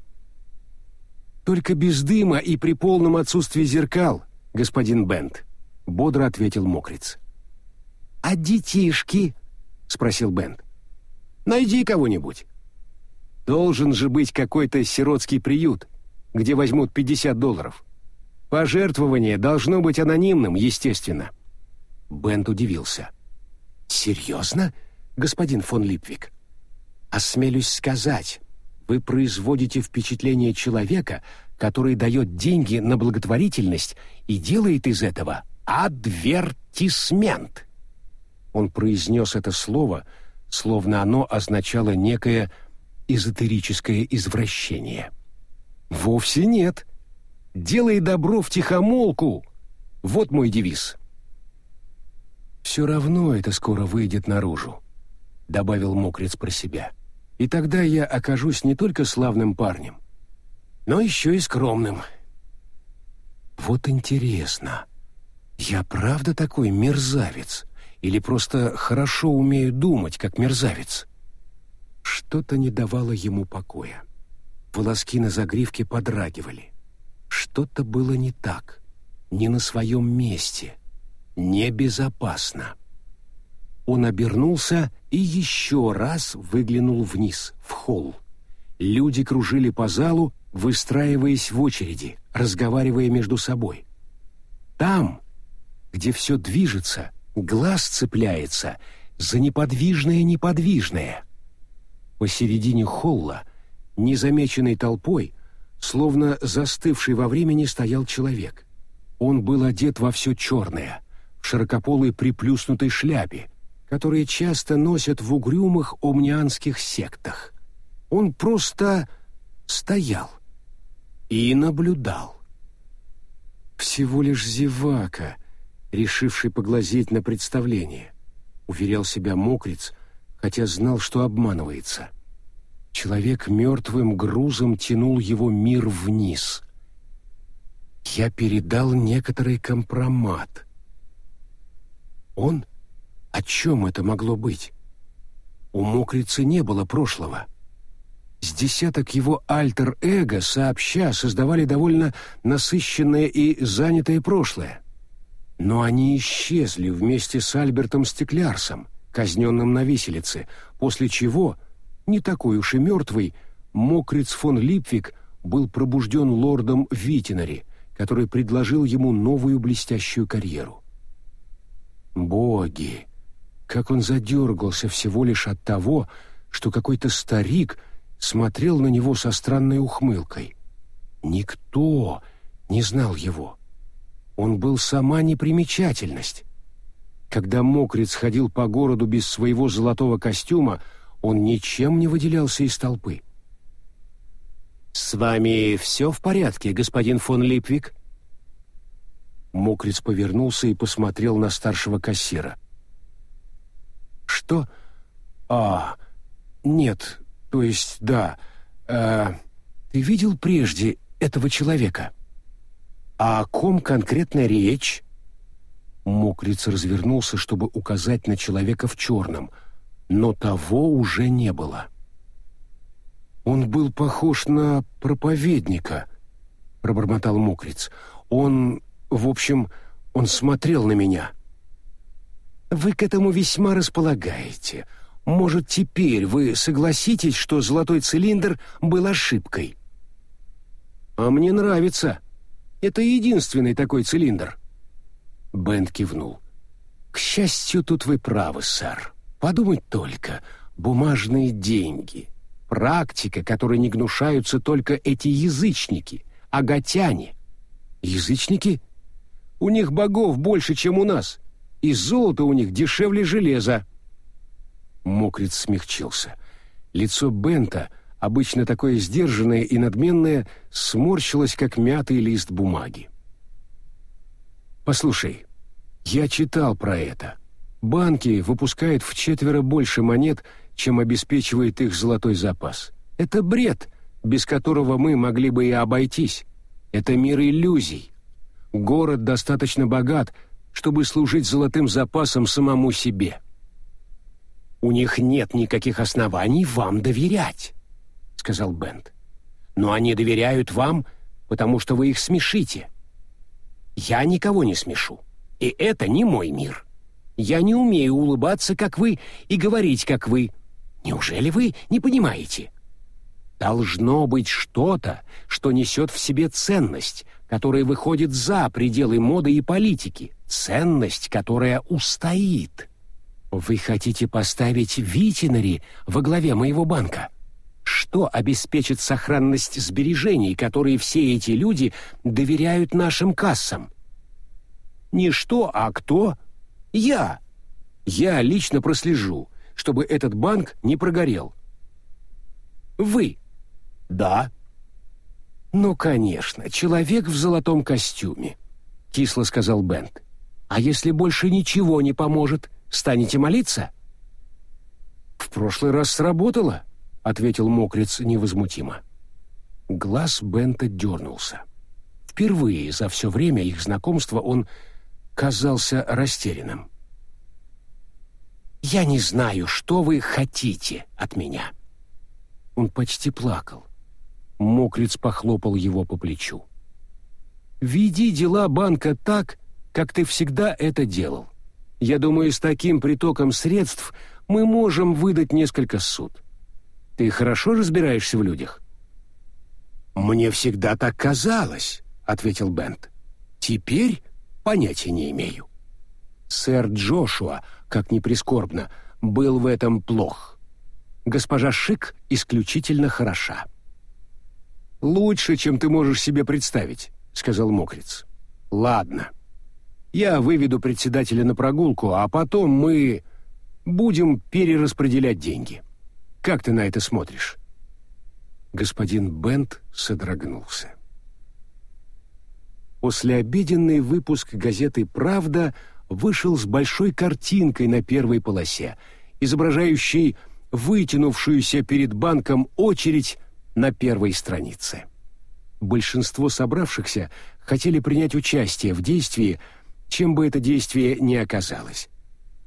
Speaker 1: «Только без дыма и при полном отсутствии зеркал, господин Бент», — бодро ответил Мокриц. «А детишки?» — спросил Бент. «Найди кого-нибудь. Должен же быть какой-то сиротский приют, где возьмут 50 долларов. Пожертвование должно быть анонимным, естественно». Бент удивился. «Серьезно, господин фон Липвик? Осмелюсь сказать, вы производите впечатление человека, который дает деньги на благотворительность и делает из этого адвертисмент». Он произнес это слово, словно оно означало некое эзотерическое извращение. «Вовсе нет. Делай добро в тихомолку. Вот мой девиз». «Все равно это скоро выйдет наружу», — добавил Мокрец про себя. «И тогда я окажусь не только славным парнем, но еще и скромным». «Вот интересно, я правда такой мерзавец?» или просто хорошо умею думать, как мерзавец. Что-то не давало ему покоя. Волоски на загривке подрагивали. Что-то было не так, не на своем месте, небезопасно. Он обернулся и еще раз выглянул вниз, в холл. Люди кружили по залу, выстраиваясь в очереди, разговаривая между собой. Там, где все движется, Глаз цепляется за неподвижное-неподвижное. Посередине холла, незамеченной толпой, словно застывший во времени стоял человек. Он был одет во все черное, в широкополой приплюснутой шляпе, которые часто носят в угрюмых омнианских сектах. Он просто стоял и наблюдал. Всего лишь зевака — решивший поглазеть на представление. Уверял себя мокриц, хотя знал, что обманывается. Человек мертвым грузом тянул его мир вниз. Я передал некоторый компромат. Он? О чем это могло быть? У мокрицы не было прошлого. С десяток его альтер-эго сообща создавали довольно насыщенное и занятое прошлое. Но они исчезли вместе с Альбертом Стеклярсом, казненным на виселице, после чего, не такой уж и мертвый, Мокриц фон Липвик был пробужден лордом Витинари, который предложил ему новую блестящую карьеру. Боги! Как он задергался всего лишь от того, что какой-то старик смотрел на него со странной ухмылкой. Никто не знал его. Он был сама непримечательность. Когда мокрец ходил по городу без своего золотого костюма, он ничем не выделялся из толпы.
Speaker 2: «С вами все в порядке, господин фон Липвик?»
Speaker 1: Мокрец повернулся и посмотрел на старшего кассира. «Что? А, нет, то есть да. Э, ты видел прежде этого человека? А о ком конкретно речь?» Мокриц развернулся, чтобы указать на человека в черном, но того уже не было. «Он был похож на проповедника», — пробормотал Мокриц. «Он, в общем, он смотрел на меня». «Вы к этому весьма располагаете. Может, теперь вы согласитесь, что золотой цилиндр был ошибкой?» «А мне нравится. Это единственный такой цилиндр». Бенд кивнул. «К счастью, тут вы правы, сэр. Подумать только. Бумажные деньги. Практика, которой не гнушаются только эти язычники, агатяне. Язычники? У них богов больше, чем у нас, и золото у них дешевле железа». Мокриц смягчился. Лицо Бента, обычно такое сдержанное и надменное, сморщилось, как мятый лист бумаги. Послушай, я читал про это. Банки выпускают в четверо больше монет, чем обеспечивает их золотой запас. Это бред, без которого мы могли бы и обойтись. Это мир иллюзий. Город достаточно богат, чтобы служить золотым запасом самому себе. У них нет никаких оснований вам доверять, сказал Бент. Но они доверяют вам, потому что вы их смешите. Я никого не смешу. И это не мой мир. Я не умею улыбаться, как вы, и говорить, как вы. Неужели вы не понимаете? Должно быть что-то, что несет в себе ценность, которая выходит за пределы моды и политики, ценность, которая устоит. Вы хотите поставить Витинари во главе моего банка? Что обеспечит сохранность сбережений, которые все эти люди доверяют нашим кассам? Не что, а кто? Я. Я лично прослежу, чтобы этот банк не прогорел. Вы. Да. Ну, конечно, человек в золотом костюме, кисло сказал Бент. А если больше ничего не поможет, станете молиться? В прошлый раз сработало, ответил Мокриц невозмутимо. Глаз Бента дернулся. Впервые за все время их знакомства он казался растерянным. «Я не знаю, что вы хотите от меня». Он почти плакал. Мокриц похлопал его по плечу. «Веди дела банка так, как ты всегда это делал. Я думаю, с таким притоком средств мы можем выдать несколько суд. Ты хорошо разбираешься в людях?» «Мне всегда так казалось», — ответил Бент. «Теперь понятия не имею». Сэр Джошуа, как ни прискорбно, был в этом плох. Госпожа Шик исключительно хороша. «Лучше, чем ты можешь себе представить», — сказал Мокриц. «Ладно. Я выведу председателя на прогулку, а потом мы будем перераспределять деньги». Как ты на это смотришь?» Господин Бент содрогнулся. Послеобеденный выпуск газеты «Правда» вышел с большой картинкой на первой полосе, изображающей вытянувшуюся перед банком очередь на первой странице. Большинство собравшихся хотели принять участие в действии, чем бы это действие ни оказалось.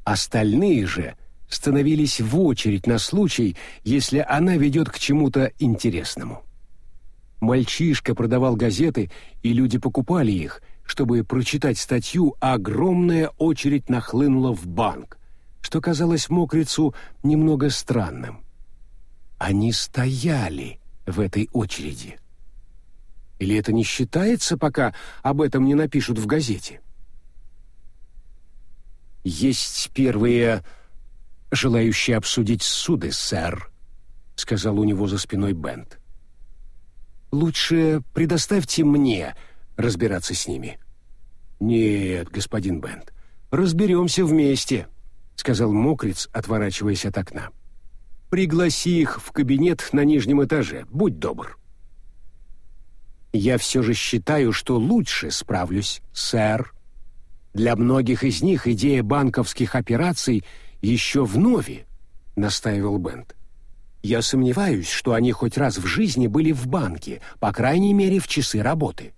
Speaker 1: Остальные же становились в очередь на случай, если она ведет к чему-то интересному. Мальчишка продавал газеты, и люди покупали их, чтобы прочитать статью, а огромная очередь нахлынула в банк, что казалось мокрицу немного странным. Они стояли в этой очереди. Или это не считается, пока об этом не напишут в газете? Есть первые желающие обсудить суды, сэр», — сказал у него за спиной Бент. «Лучше предоставьте мне разбираться с ними». «Нет, господин Бент, разберемся вместе», — сказал Мокриц, отворачиваясь от окна. «Пригласи их в кабинет на нижнем этаже, будь добр». «Я все же считаю, что лучше справлюсь, сэр», для многих из них идея банковских операций еще в нове, настаивал Бент. Я сомневаюсь, что они хоть раз в жизни были в банке, по крайней мере, в часы работы.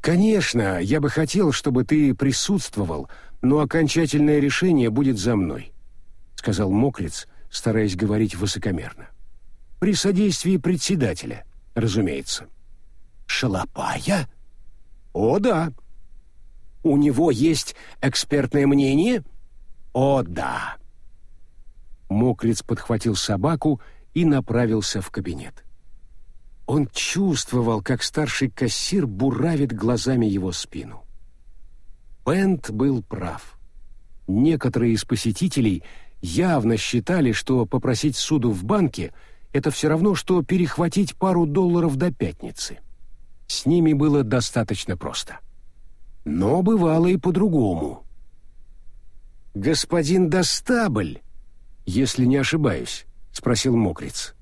Speaker 1: Конечно, я бы хотел, чтобы ты присутствовал, но окончательное решение будет за мной, сказал Мокриц, стараясь говорить высокомерно. При содействии председателя, разумеется. Шалопая? О, да. У него есть экспертное мнение? О, да. Мокриц подхватил собаку и направился в кабинет. Он чувствовал, как старший кассир буравит глазами его спину. Пент был прав. Некоторые из посетителей явно считали, что попросить суду в банке — это все равно, что перехватить пару долларов до пятницы. С ними было достаточно просто. Но бывало и по-другому. «Господин Достабль, если не ошибаюсь», — спросил Мокриц.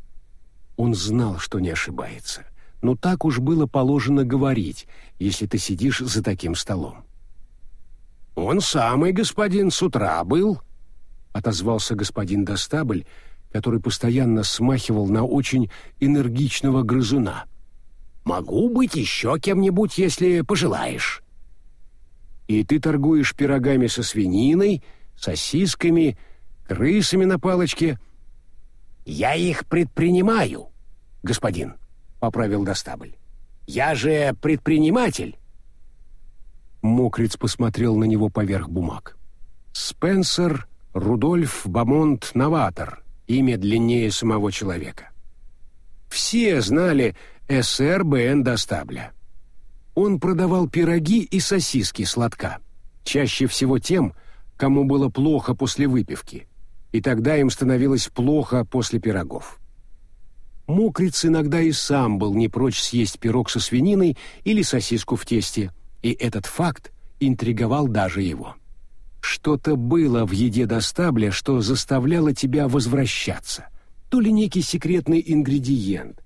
Speaker 1: Он знал, что не ошибается, но так уж было положено говорить, если ты сидишь за таким столом. «Он самый господин с утра был», — отозвался господин Достабль, который постоянно смахивал на очень энергичного грызуна. «Могу быть еще кем-нибудь, если пожелаешь». И ты торгуешь пирогами со свининой, сосисками, крысами на палочке. Я их предпринимаю, господин, поправил Достабль. Я же предприниматель. Мокриц посмотрел на него поверх бумаг. Спенсер Рудольф Бамонт Новатор, имя длиннее самого человека. Все знали СР БН Достабля. Он продавал пироги и сосиски сладка, чаще всего тем, кому было плохо после выпивки, и тогда им становилось плохо после пирогов. Мокриц иногда и сам был не прочь съесть пирог со свининой или сосиску в тесте, и этот факт интриговал даже его. Что-то было в еде Достабля, что заставляло тебя возвращаться. То ли некий секретный ингредиент,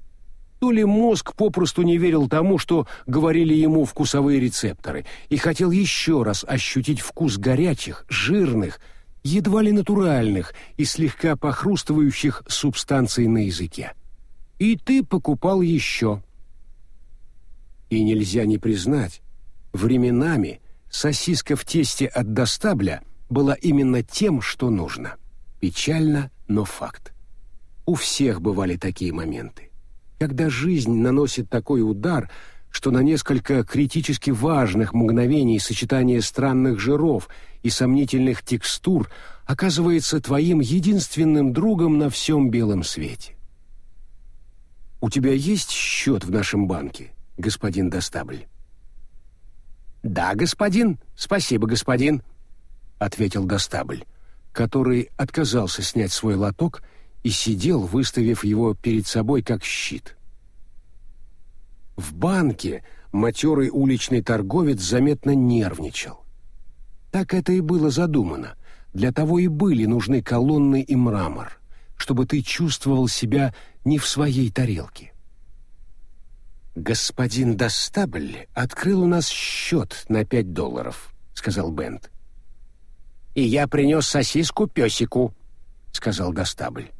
Speaker 1: то ли мозг попросту не верил тому, что говорили ему вкусовые рецепторы, и хотел еще раз ощутить вкус горячих, жирных, едва ли натуральных и слегка похрустывающих субстанций на языке. И ты покупал еще. И нельзя не признать, временами сосиска в тесте от Достабля была именно тем, что нужно. Печально, но факт. У всех бывали такие моменты когда жизнь наносит такой удар, что на несколько критически важных мгновений сочетание странных жиров и сомнительных текстур оказывается твоим единственным другом на всем белом свете. «У тебя есть счет в нашем банке, господин Достабль?» «Да, господин. Спасибо, господин», — ответил Достабль, который отказался снять свой лоток и сидел, выставив его перед собой как щит. В банке матерый уличный торговец заметно нервничал. Так это и было задумано. Для того и были нужны колонны и мрамор, чтобы ты чувствовал себя не в своей тарелке. «Господин Достабль открыл у нас счет на пять долларов», — сказал Бент. «И я принес сосиску песику», — сказал Достабль.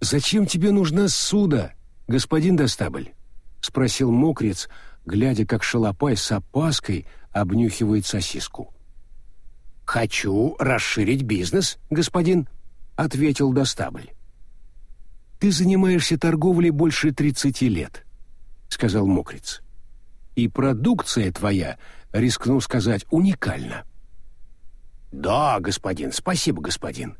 Speaker 1: «Зачем тебе нужна суда, господин Достабль?» — спросил мокрец, глядя, как шалопай с опаской обнюхивает сосиску. «Хочу расширить бизнес, господин», — ответил Достабль. «Ты занимаешься торговлей больше тридцати лет», — сказал мокрец. «И продукция твоя, рискну сказать, уникальна». «Да, господин, спасибо, господин».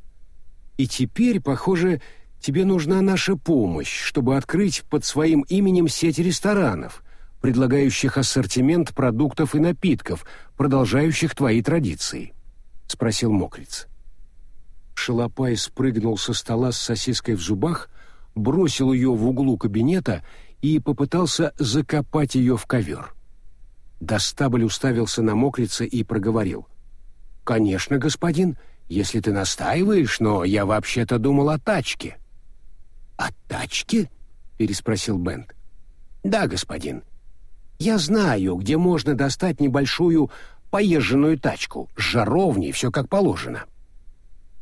Speaker 1: «И теперь, похоже, тебе нужна наша помощь, чтобы открыть под своим именем сеть ресторанов, предлагающих ассортимент продуктов и напитков, продолжающих твои традиции», — спросил Мокриц. Шалопай спрыгнул со стола с сосиской в зубах, бросил ее в углу кабинета и попытался закопать ее в ковер. Достабль уставился на мокрица и проговорил. «Конечно, господин, если ты настаиваешь, но я вообще-то думал о тачке». «О тачке?» — переспросил Бент. «Да, господин. Я знаю, где можно достать небольшую поезженную тачку, с жаровней, все как положено.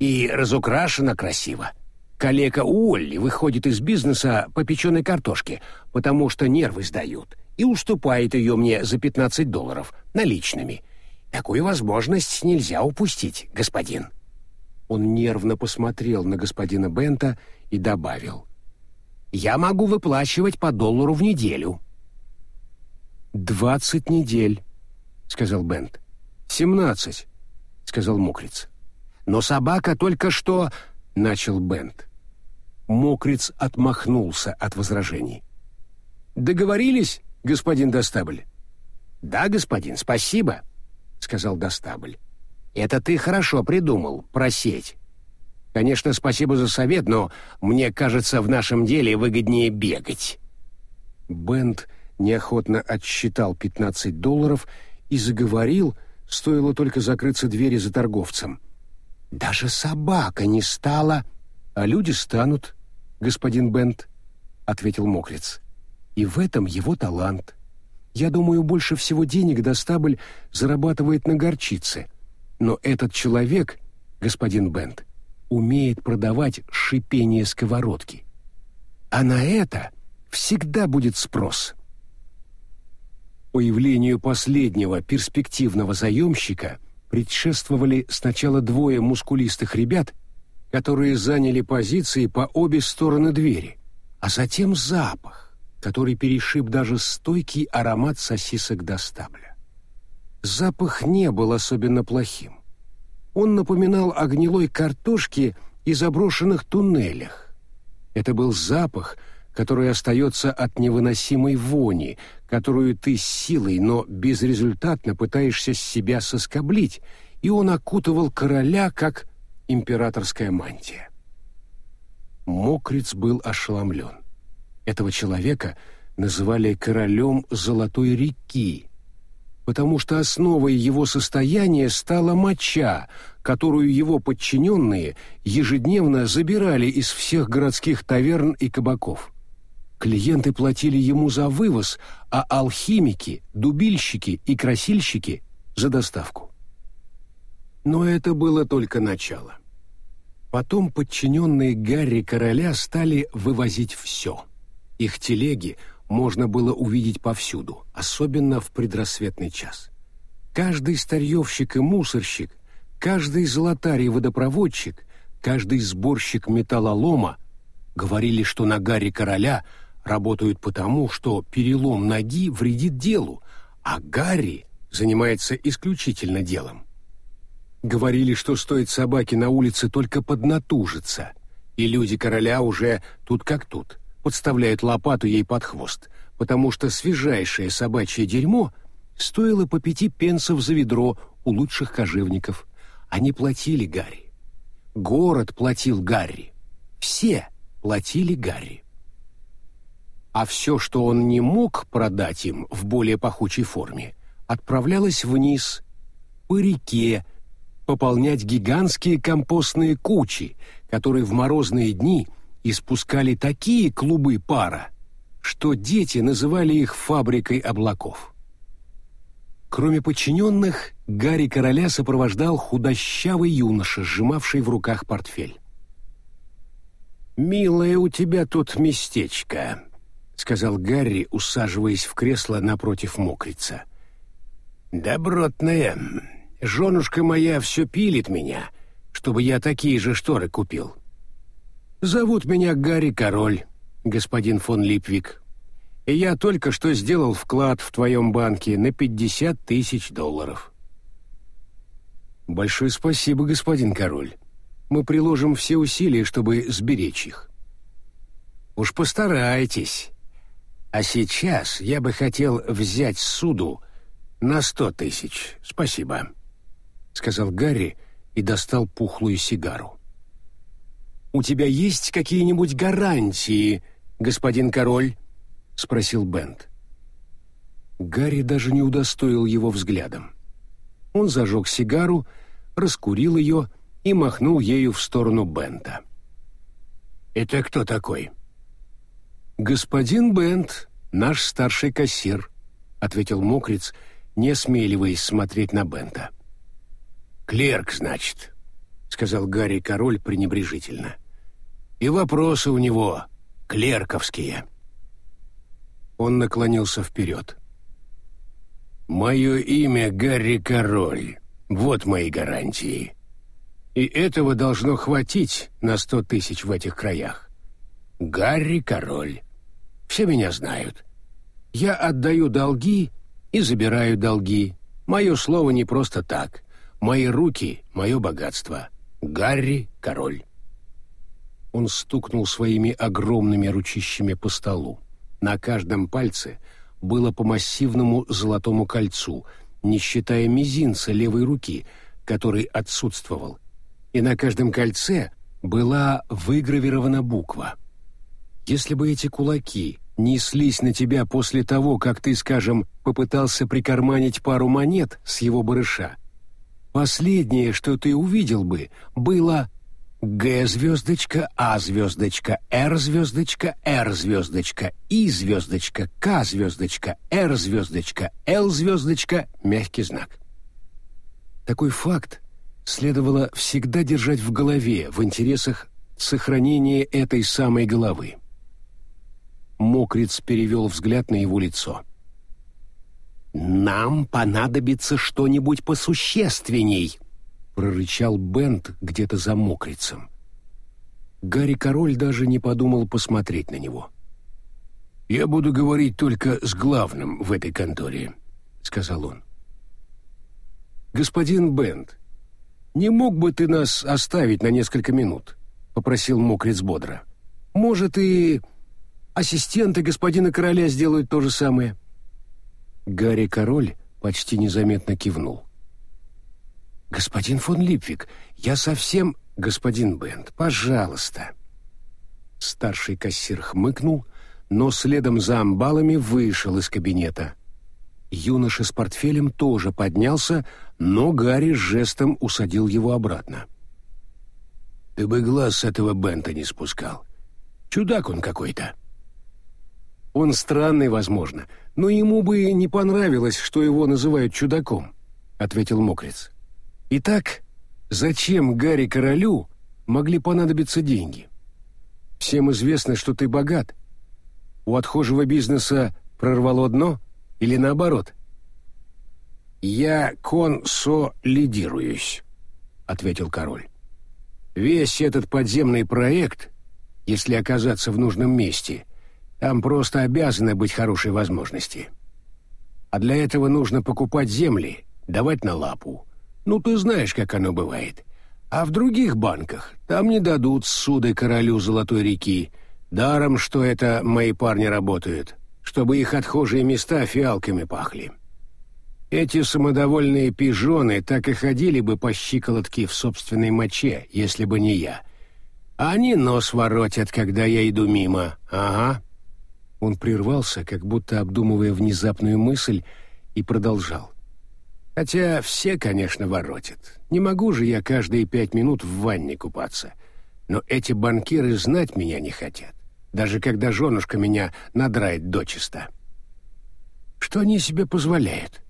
Speaker 1: И разукрашена красиво. Калека Уолли выходит из бизнеса по печеной картошке, потому что нервы сдают, и уступает ее мне за 15 долларов, наличными. Такую возможность нельзя упустить, господин». Он нервно посмотрел на господина Бента и добавил. «Я могу выплачивать по доллару в неделю». «Двадцать недель», — сказал Бент. «Семнадцать», — сказал Мокриц. «Но собака только что...» — начал Бент. Мокриц отмахнулся от возражений. «Договорились, господин Достабль?» «Да, господин, спасибо», — сказал Достабль. «Это ты хорошо придумал, просеть. Конечно, спасибо за совет, но мне кажется, в нашем деле выгоднее бегать». Бент неохотно отсчитал 15 долларов и заговорил, стоило только закрыться двери за торговцем. «Даже собака не стала...» «А люди станут», господин Бент», — ответил Мокриц. «И в этом его талант. Я думаю, больше всего денег Достабль зарабатывает на горчице. Но этот человек, господин Бент, умеет продавать шипение сковородки. А на это всегда будет спрос». Появлению последнего перспективного заемщика предшествовали сначала двое мускулистых ребят — которые заняли позиции по обе стороны двери, а затем запах, который перешиб даже стойкий аромат сосисок до стабля. Запах не был особенно плохим. Он напоминал о гнилой картошке и заброшенных туннелях. Это был запах, который остается от невыносимой вони, которую ты силой, но безрезультатно пытаешься с себя соскоблить, и он окутывал короля, как императорская мантия. Мокриц был ошеломлен. Этого человека называли королем Золотой реки, потому что основой его состояния стала моча, которую его подчиненные ежедневно забирали из всех городских таверн и кабаков. Клиенты платили ему за вывоз, а алхимики, дубильщики и красильщики — за доставку. Но это было только начало. Потом подчиненные Гарри Короля стали вывозить все. Их телеги можно было увидеть повсюду, особенно в предрассветный час. Каждый старьевщик и мусорщик, каждый золотарь и водопроводчик, каждый сборщик металлолома говорили, что на Гарри Короля работают потому, что перелом ноги вредит делу, а Гарри занимается исключительно делом. Говорили, что стоит собаке на улице только поднатужиться, и люди короля уже тут как тут, подставляют лопату ей под хвост, потому что свежайшее собачье дерьмо стоило по пяти пенсов за ведро у лучших кожевников. Они платили Гарри. Город платил Гарри. Все платили Гарри. А все, что он не мог продать им в более пахучей форме, отправлялось вниз, по реке, пополнять гигантские компостные кучи, которые в морозные дни испускали такие клубы пара, что дети называли их фабрикой облаков. Кроме подчиненных, Гарри Короля сопровождал худощавый юноша, сжимавший в руках портфель. «Милое у тебя тут местечко», — сказал Гарри, усаживаясь в кресло напротив мокрица. «Добротное, Женушка моя все пилит меня, чтобы я такие же шторы купил. Зовут меня Гарри Король, господин фон Липвик. И я только что сделал вклад в твоем банке на пятьдесят тысяч долларов. Большое спасибо, господин Король. Мы приложим все усилия, чтобы сберечь их. Уж постарайтесь. А сейчас я бы хотел взять суду на сто тысяч. Спасибо сказал Гарри и достал пухлую сигару. У тебя есть какие-нибудь гарантии, господин король?» — спросил Бент. Гарри даже не удостоил его взглядом. Он зажег сигару, раскурил ее и махнул ею в сторону Бента. «Это кто такой?» «Господин Бент, наш старший кассир», — ответил Мокриц, не осмеливаясь смотреть на Бента. «Клерк, значит», — сказал Гарри Король пренебрежительно. «И вопросы у него клерковские». Он наклонился вперед. «Мое имя Гарри Король. Вот мои гарантии. И этого должно хватить на сто тысяч в этих краях. Гарри Король. Все меня знают. Я отдаю долги и забираю долги. Мое слово не просто так. Мои руки — мое богатство. Гарри — король. Он стукнул своими огромными ручищами по столу. На каждом пальце было по массивному золотому кольцу, не считая мизинца левой руки, который отсутствовал. И на каждом кольце была выгравирована буква. Если бы эти кулаки неслись на тебя после того, как ты, скажем, попытался прикарманить пару монет с его барыша, последнее, что ты увидел бы, было Г звездочка, А звездочка, Р звездочка, Р звездочка, И звездочка, К звездочка, Р звездочка, Л звездочка, мягкий знак. Такой факт следовало всегда держать в голове в интересах сохранения этой самой головы. Мокриц перевел взгляд на его лицо. «Нам понадобится что-нибудь посущественней», — прорычал Бент где-то за мокрицем. Гарри Король даже не подумал посмотреть на него. «Я буду говорить только с главным в этой конторе», — сказал он. «Господин Бент, не мог бы ты нас оставить на несколько минут?» — попросил мокриц бодро. «Может, и ассистенты господина короля сделают то же самое». Гарри Король почти незаметно кивнул. «Господин фон Липвик, я совсем...» «Господин Бент, пожалуйста». Старший кассир хмыкнул, но следом за амбалами вышел из кабинета. Юноша с портфелем тоже поднялся, но Гарри жестом усадил его обратно. «Ты бы глаз с этого Бента не спускал. Чудак он какой-то». Он странный, возможно, но ему бы не понравилось, что его называют чудаком, ответил Мокриц. Итак, зачем Гарри Королю могли понадобиться деньги? Всем известно, что ты богат. У отхожего бизнеса прорвало дно или наоборот? Я консолидируюсь, ответил король. Весь этот подземный проект, если оказаться в нужном месте, там просто обязаны быть хорошие возможности. А для этого нужно покупать земли, давать на лапу. Ну, ты знаешь, как оно бывает. А в других банках там не дадут суды королю Золотой реки. Даром, что это мои парни работают, чтобы их отхожие места фиалками пахли. Эти самодовольные пижоны так и ходили бы по щиколотке в собственной моче, если бы не я. Они нос воротят, когда я иду мимо. Ага. Он прервался, как будто обдумывая внезапную мысль, и продолжал. «Хотя все, конечно, воротят. Не могу же я каждые пять минут в ванне купаться. Но эти банкиры знать меня не хотят, даже когда женушка меня надрает дочисто. Что они себе позволяют?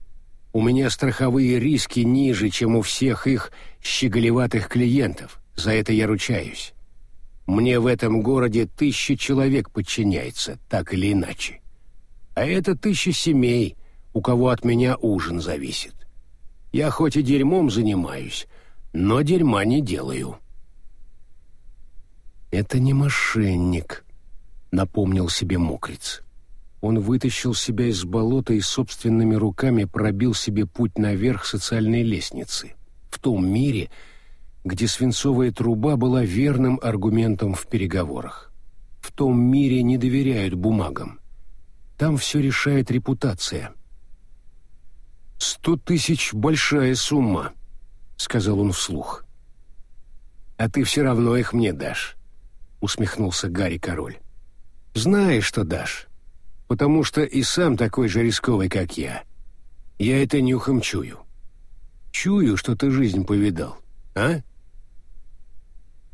Speaker 1: У меня страховые риски ниже, чем у всех их щеголеватых клиентов, за это я ручаюсь. Мне в этом городе тысяча человек подчиняется, так или иначе. А это тысяча семей, у кого от меня ужин зависит. Я хоть и дерьмом занимаюсь, но дерьма не делаю. «Это не мошенник», — напомнил себе мокриц. Он вытащил себя из болота и собственными руками пробил себе путь наверх социальной лестницы. В том мире, свинцовая труба была верным аргументом в переговорах. В том мире не доверяют бумагам. Там все решает репутация. «Сто тысяч — большая сумма», — сказал он вслух. «А ты все равно их мне дашь», — усмехнулся Гарри Король. «Знаешь, что дашь, потому что и сам такой же рисковый, как я. Я это нюхом чую. Чую, что ты жизнь повидал, а?»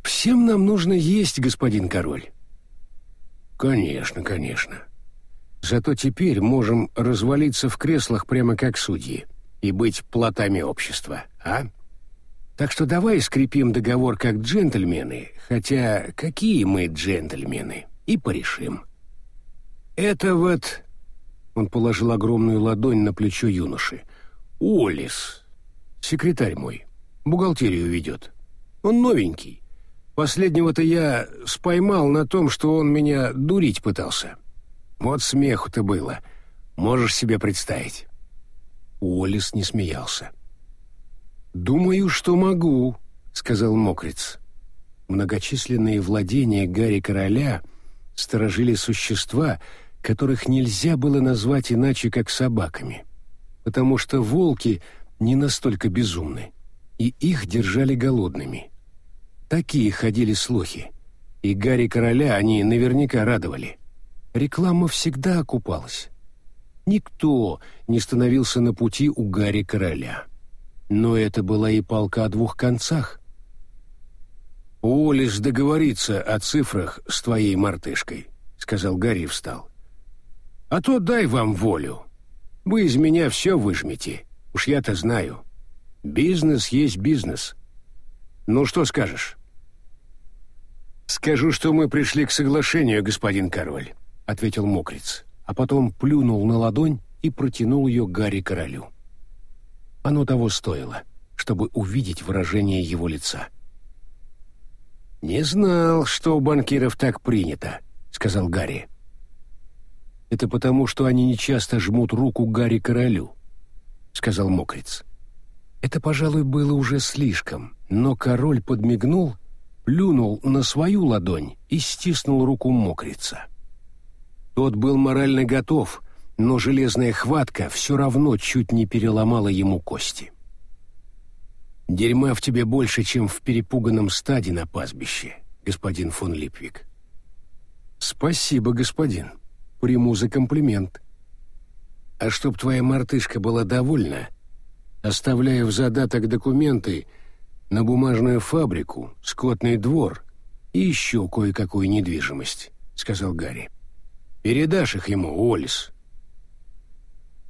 Speaker 1: «Всем нам нужно есть, господин король». «Конечно, конечно. Зато теперь можем развалиться в креслах прямо как судьи и быть плотами общества, а?» Так что давай скрепим договор как джентльмены, хотя какие мы джентльмены, и порешим. Это вот... Он положил огромную ладонь на плечо юноши. Олис, секретарь мой, бухгалтерию ведет. Он новенький. Последнего-то я споймал на том, что он меня дурить пытался. Вот смеху-то было. Можешь себе представить. Олис не смеялся. — «Думаю, что могу», — сказал Мокриц. Многочисленные владения Гарри Короля сторожили существа, которых нельзя было назвать иначе, как собаками, потому что волки не настолько безумны, и их держали голодными. Такие ходили слухи, и Гарри Короля они наверняка радовали. Реклама всегда окупалась. Никто не становился на пути у Гарри Короля. Но это была и палка о двух концах. «Уоллес договорится о цифрах с твоей мартышкой», — сказал Гарри и встал. «А то дай вам волю. Вы из меня все выжмете, уж я-то знаю. Бизнес есть бизнес. Ну что скажешь?» «Скажу, что мы пришли к соглашению, господин король», — ответил Мокриц, а потом плюнул на ладонь и протянул ее Гарри королю. Оно того стоило, чтобы увидеть выражение его лица. «Не знал, что у банкиров так принято», — сказал Гарри. «Это потому, что они нечасто жмут руку Гарри королю», — сказал Мокриц. Это, пожалуй, было уже слишком, но король подмигнул, плюнул на свою ладонь и стиснул руку Мокрица. Тот был морально готов, но железная хватка все равно чуть не переломала ему кости. «Дерьма в тебе больше, чем в перепуганном стаде на пастбище, господин фон Липвик». «Спасибо, господин. Приму за комплимент». «А чтоб твоя мартышка была довольна, оставляя в задаток документы на бумажную фабрику, скотный двор и еще кое-какую недвижимость», — сказал Гарри. «Передашь их ему, Уоллес».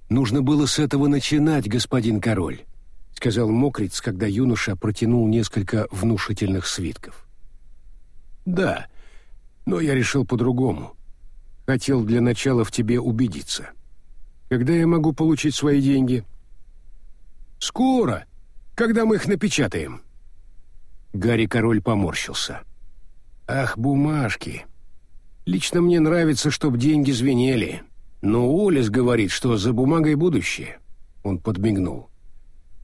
Speaker 1: «Нужно было с этого начинать, господин король», — сказал Мокриц, когда юноша протянул несколько внушительных свитков. «Да, но я решил по-другому. Хотел для начала в тебе убедиться. Когда я могу получить свои деньги?» «Скоро, когда мы их напечатаем». Гарри Король поморщился. «Ах, бумажки! Лично мне нравится, чтоб деньги звенели». Но Уоллес говорит, что за бумагой будущее. Он подмигнул.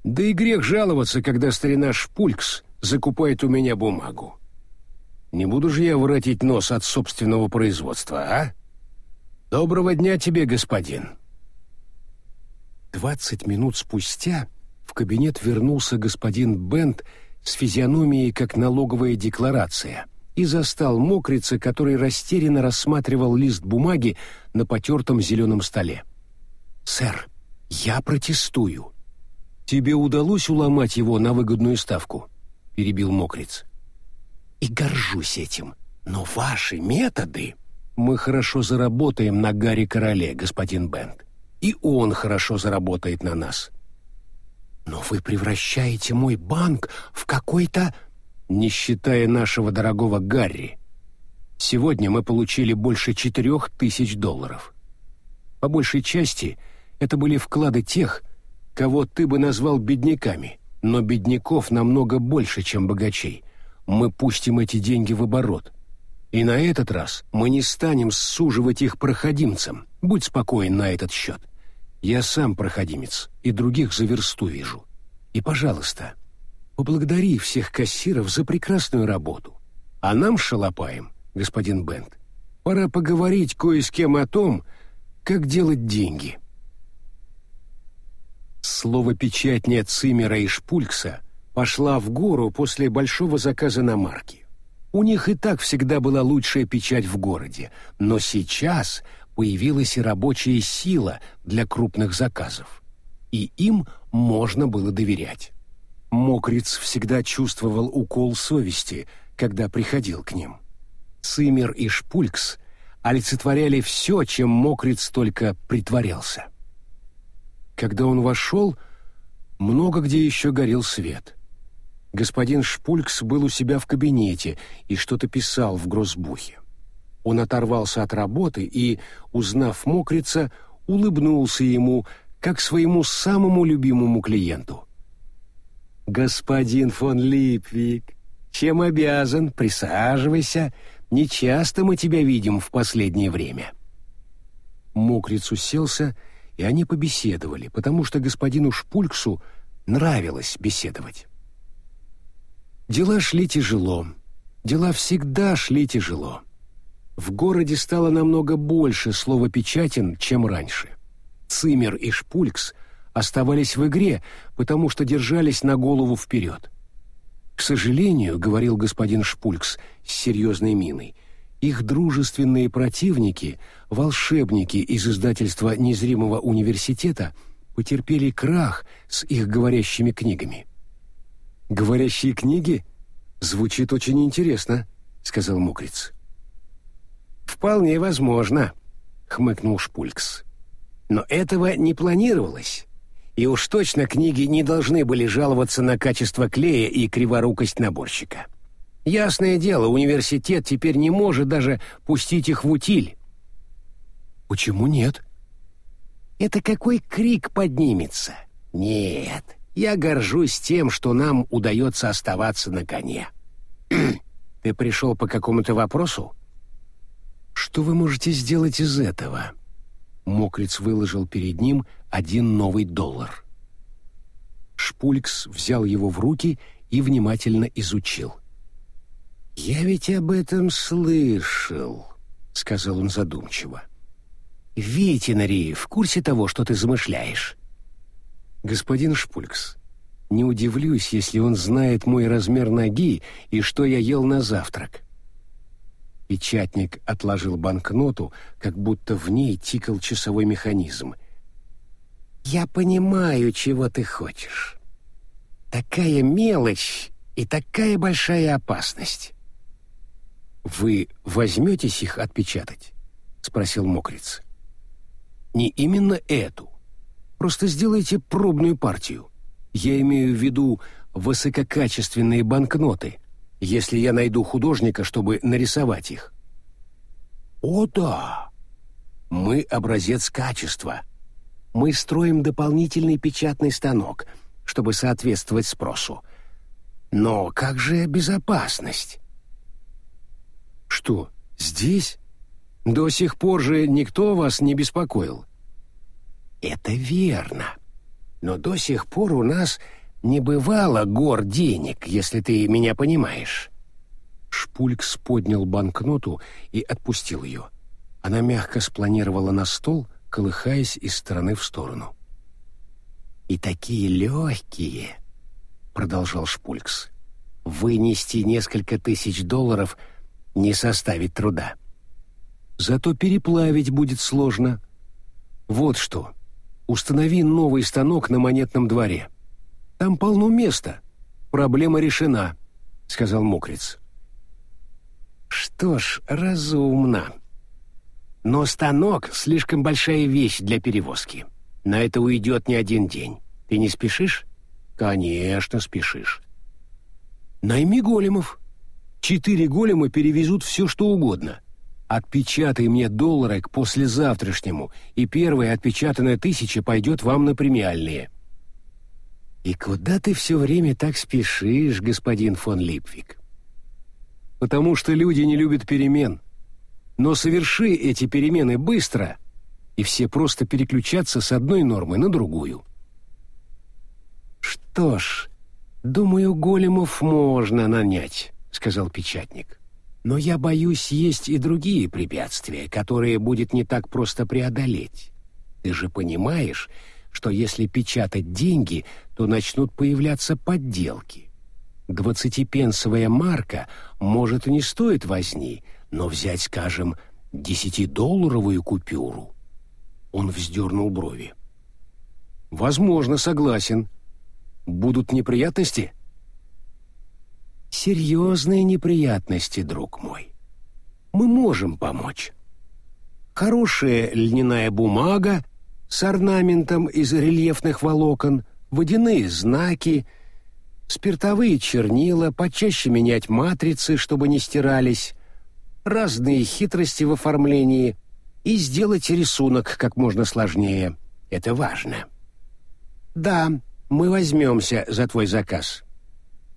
Speaker 1: Да и грех жаловаться, когда старина Шпулькс закупает у меня бумагу. Не буду же я воротить нос от собственного производства, а? Доброго дня тебе, господин. Двадцать минут спустя в кабинет вернулся господин Бент с физиономией, как налоговая декларация — и застал мокрица, который растерянно рассматривал лист бумаги на потертом зеленом столе. «Сэр, я протестую». «Тебе удалось уломать его на выгодную ставку?» — перебил мокриц. «И горжусь этим. Но ваши методы...» «Мы хорошо заработаем на Гарри Короле, господин Бенд. И он хорошо заработает на нас». «Но вы превращаете мой банк в какой-то...» не считая нашего дорогого Гарри. Сегодня мы получили больше четырех тысяч долларов. По большей части это были вклады тех, кого ты бы назвал бедняками, но бедняков намного больше, чем богачей. Мы пустим эти деньги в оборот. И на этот раз мы не станем суживать их проходимцам. Будь спокоен на этот счет. Я сам проходимец, и других за версту вижу. И, пожалуйста, поблагодари всех кассиров за прекрасную работу. А нам, шалопаем, господин Бент, пора поговорить кое с кем о том, как делать деньги. Слово печатня Цимера и Шпулькса пошла в гору после большого заказа на марки. У них и так всегда была лучшая печать в городе, но сейчас появилась и рабочая сила для крупных заказов. И им можно было доверять. Мокриц всегда чувствовал укол совести, когда приходил к ним. Цимер и Шпулькс олицетворяли все, чем Мокриц только притворялся. Когда он вошел, много где еще горел свет. Господин Шпулькс был у себя в кабинете и что-то писал в грозбухе. Он оторвался от работы и, узнав Мокрица, улыбнулся ему, как своему самому любимому клиенту. «Господин фон Липвик, чем обязан? Присаживайся. Нечасто мы тебя видим в последнее время». Мокриц уселся, и они побеседовали, потому что господину Шпульксу нравилось беседовать. Дела шли тяжело. Дела всегда шли тяжело. В городе стало намного больше словопечатен, чем раньше. Цимер и Шпулькс оставались в игре, потому что держались на голову вперед. «К сожалению», — говорил господин Шпулькс с серьезной миной, «их дружественные противники, волшебники из издательства «Незримого университета», потерпели крах с их говорящими книгами». «Говорящие книги? Звучит очень интересно», — сказал Мокриц.
Speaker 2: «Вполне возможно», — хмыкнул Шпулькс. «Но этого не планировалось. И уж точно книги не должны были жаловаться на качество клея и криворукость наборщика. Ясное дело, университет теперь не может даже пустить их в утиль».
Speaker 1: «Почему нет?»
Speaker 2: «Это какой крик поднимется? Нет, я горжусь тем, что нам удается оставаться на коне». *clears throat* «Ты пришел по какому-то вопросу?»
Speaker 1: Что вы можете сделать из этого? Мокриц выложил перед ним один новый доллар. Шпулькс взял его в руки и внимательно изучил.
Speaker 2: «Я ведь об этом слышал», — сказал он задумчиво. «Витинари в курсе того, что ты замышляешь?»
Speaker 1: «Господин Шпулькс, не удивлюсь, если он знает мой размер ноги и что я ел на завтрак. Печатник отложил банкноту, как будто в ней тикал часовой механизм.
Speaker 2: «Я понимаю, чего ты хочешь. Такая мелочь и такая большая опасность».
Speaker 1: «Вы возьметесь их отпечатать?» — спросил Мокриц. «Не именно эту. Просто сделайте пробную партию. Я имею в виду высококачественные банкноты, если я найду художника, чтобы нарисовать их. О да! Мы образец качества. Мы строим дополнительный печатный станок, чтобы соответствовать спросу. Но как же безопасность? Что, здесь? До сих пор же никто вас не беспокоил.
Speaker 2: Это верно. Но до сих пор у нас не бывало гор денег, если ты меня понимаешь».
Speaker 1: Шпулькс поднял банкноту и отпустил ее. Она мягко спланировала на стол, колыхаясь из стороны в сторону.
Speaker 2: «И такие легкие», — продолжал Шпулькс. «Вынести несколько тысяч долларов не составит труда».
Speaker 1: «Зато переплавить будет сложно. Вот что. Установи новый станок на монетном дворе». Там полно места. Проблема решена», — сказал Мокриц.
Speaker 2: «Что ж, разумно. Но станок — слишком большая вещь для перевозки. На это уйдет не один день. Ты не спешишь?»
Speaker 1: «Конечно, спешишь. Найми големов. Четыре голема перевезут все, что угодно. Отпечатай мне доллары к послезавтрашнему, и первая отпечатанная тысяча пойдет вам на премиальные».
Speaker 2: «И куда ты все время так спешишь, господин фон Липвик?»
Speaker 1: «Потому что люди не любят перемен. Но соверши эти перемены быстро, и все просто переключатся с одной нормы на другую».
Speaker 2: «Что ж, думаю, големов можно нанять», — сказал печатник. «Но я боюсь, есть и другие препятствия, которые будет не так просто преодолеть. Ты же понимаешь, что если печатать деньги, то начнут появляться подделки.
Speaker 1: Двадцатипенсовая марка, может, и не стоит возни, но взять, скажем, десятидолларовую купюру. Он вздернул брови. Возможно, согласен. Будут неприятности? Серьезные неприятности, друг мой. Мы можем помочь. Хорошая льняная бумага с орнаментом из рельефных волокон, водяные знаки, спиртовые чернила, почаще менять матрицы, чтобы не стирались, разные хитрости в оформлении и сделать рисунок как можно сложнее. Это важно. Да, мы возьмемся за твой заказ.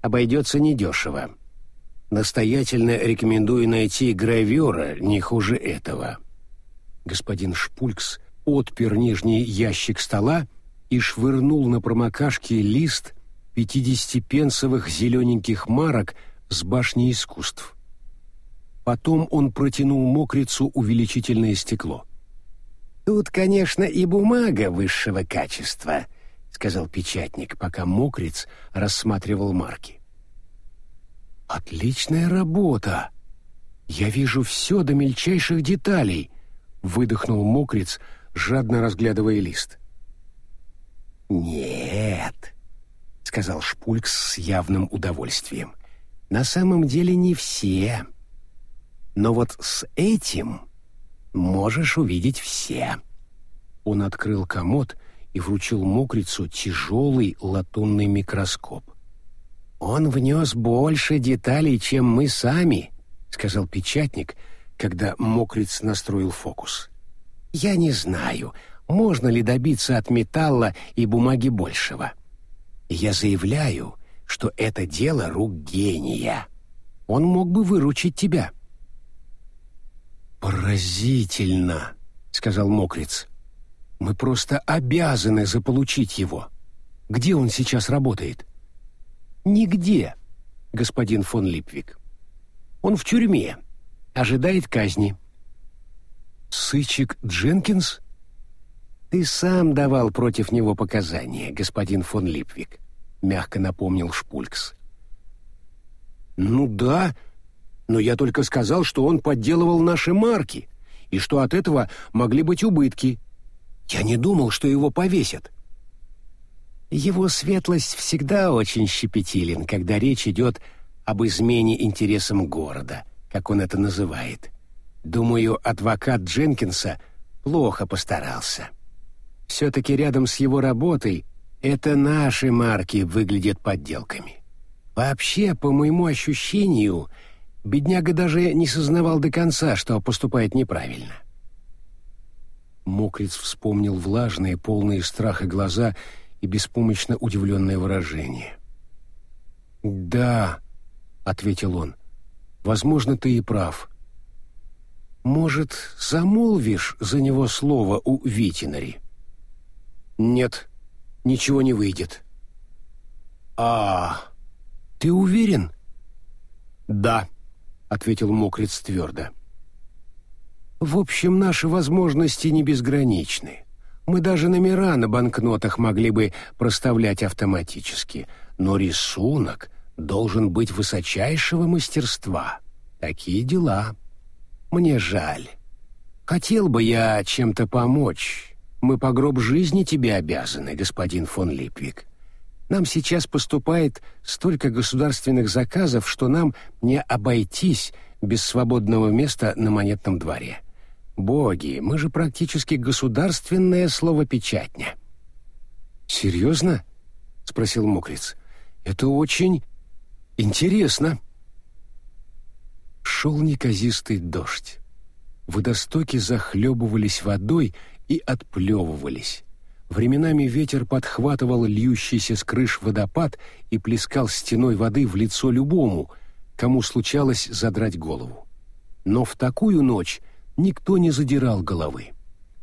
Speaker 1: Обойдется недешево. Настоятельно рекомендую найти гравера не хуже этого. Господин Шпулькс отпер нижний ящик стола и швырнул на промокашке лист пятидесятипенсовых зелененьких марок с башни искусств. Потом он протянул мокрицу увеличительное стекло.
Speaker 2: «Тут, конечно, и бумага высшего качества», — сказал печатник, пока мокриц рассматривал марки.
Speaker 1: «Отличная работа! Я вижу все до мельчайших деталей», — выдохнул мокриц, жадно разглядывая лист.
Speaker 2: «Нет», — сказал Шпулькс с явным удовольствием, — «на самом деле не все. Но вот с этим можешь увидеть все».
Speaker 1: Он открыл комод и вручил мокрицу тяжелый латунный микроскоп.
Speaker 2: «Он внес больше деталей, чем мы сами», — сказал печатник, когда мокриц настроил фокус. «Я не знаю, можно ли добиться от металла и бумаги большего. Я заявляю, что это дело рук гения. Он мог бы выручить тебя».
Speaker 1: «Поразительно», — сказал Мокриц. «Мы просто обязаны заполучить его. Где он сейчас работает?»
Speaker 2: «Нигде, господин фон Липвик. Он в тюрьме, ожидает казни».
Speaker 1: «Сычик Дженкинс?»
Speaker 2: «Ты сам давал против него показания, господин фон Липвик», — мягко напомнил Шпулькс.
Speaker 1: «Ну да, но я только сказал, что он подделывал наши марки, и что от этого могли быть убытки. Я не думал, что его повесят.
Speaker 2: Его светлость всегда очень щепетилен, когда речь идет об измене интересам города, как он это называет. Думаю, адвокат Дженкинса плохо постарался. Все-таки рядом с его работой это наши марки выглядят подделками. Вообще, по моему ощущению, Бедняга даже не сознавал до конца, что поступает неправильно.
Speaker 1: Мокриц вспомнил влажные, полные страха глаза и беспомощно удивленное выражение. «Да», — ответил он, — «возможно, ты и прав. Может, замолвишь за него слово у Витинари?» «Нет, ничего не выйдет». «А, ты уверен?» «Да», ответил Мокриц твердо. В общем, наши возможности не безграничны. Мы даже номера на банкнотах могли бы проставлять автоматически, но рисунок должен быть высочайшего мастерства. Такие дела. Мне жаль. Хотел бы я чем-то помочь. Мы по гроб жизни тебе обязаны, господин фон Липвик. Нам сейчас поступает столько государственных заказов, что нам не обойтись без свободного места на монетном дворе. Боги, мы же практически государственная словопечатня. Серьезно? спросил Мокриц. Это очень интересно. Шел неказистый дождь. Водостоки захлебывались водой и отплевывались. Временами ветер подхватывал льющийся с крыш водопад и плескал стеной воды в лицо любому, кому случалось задрать голову. Но в такую ночь никто не задирал головы.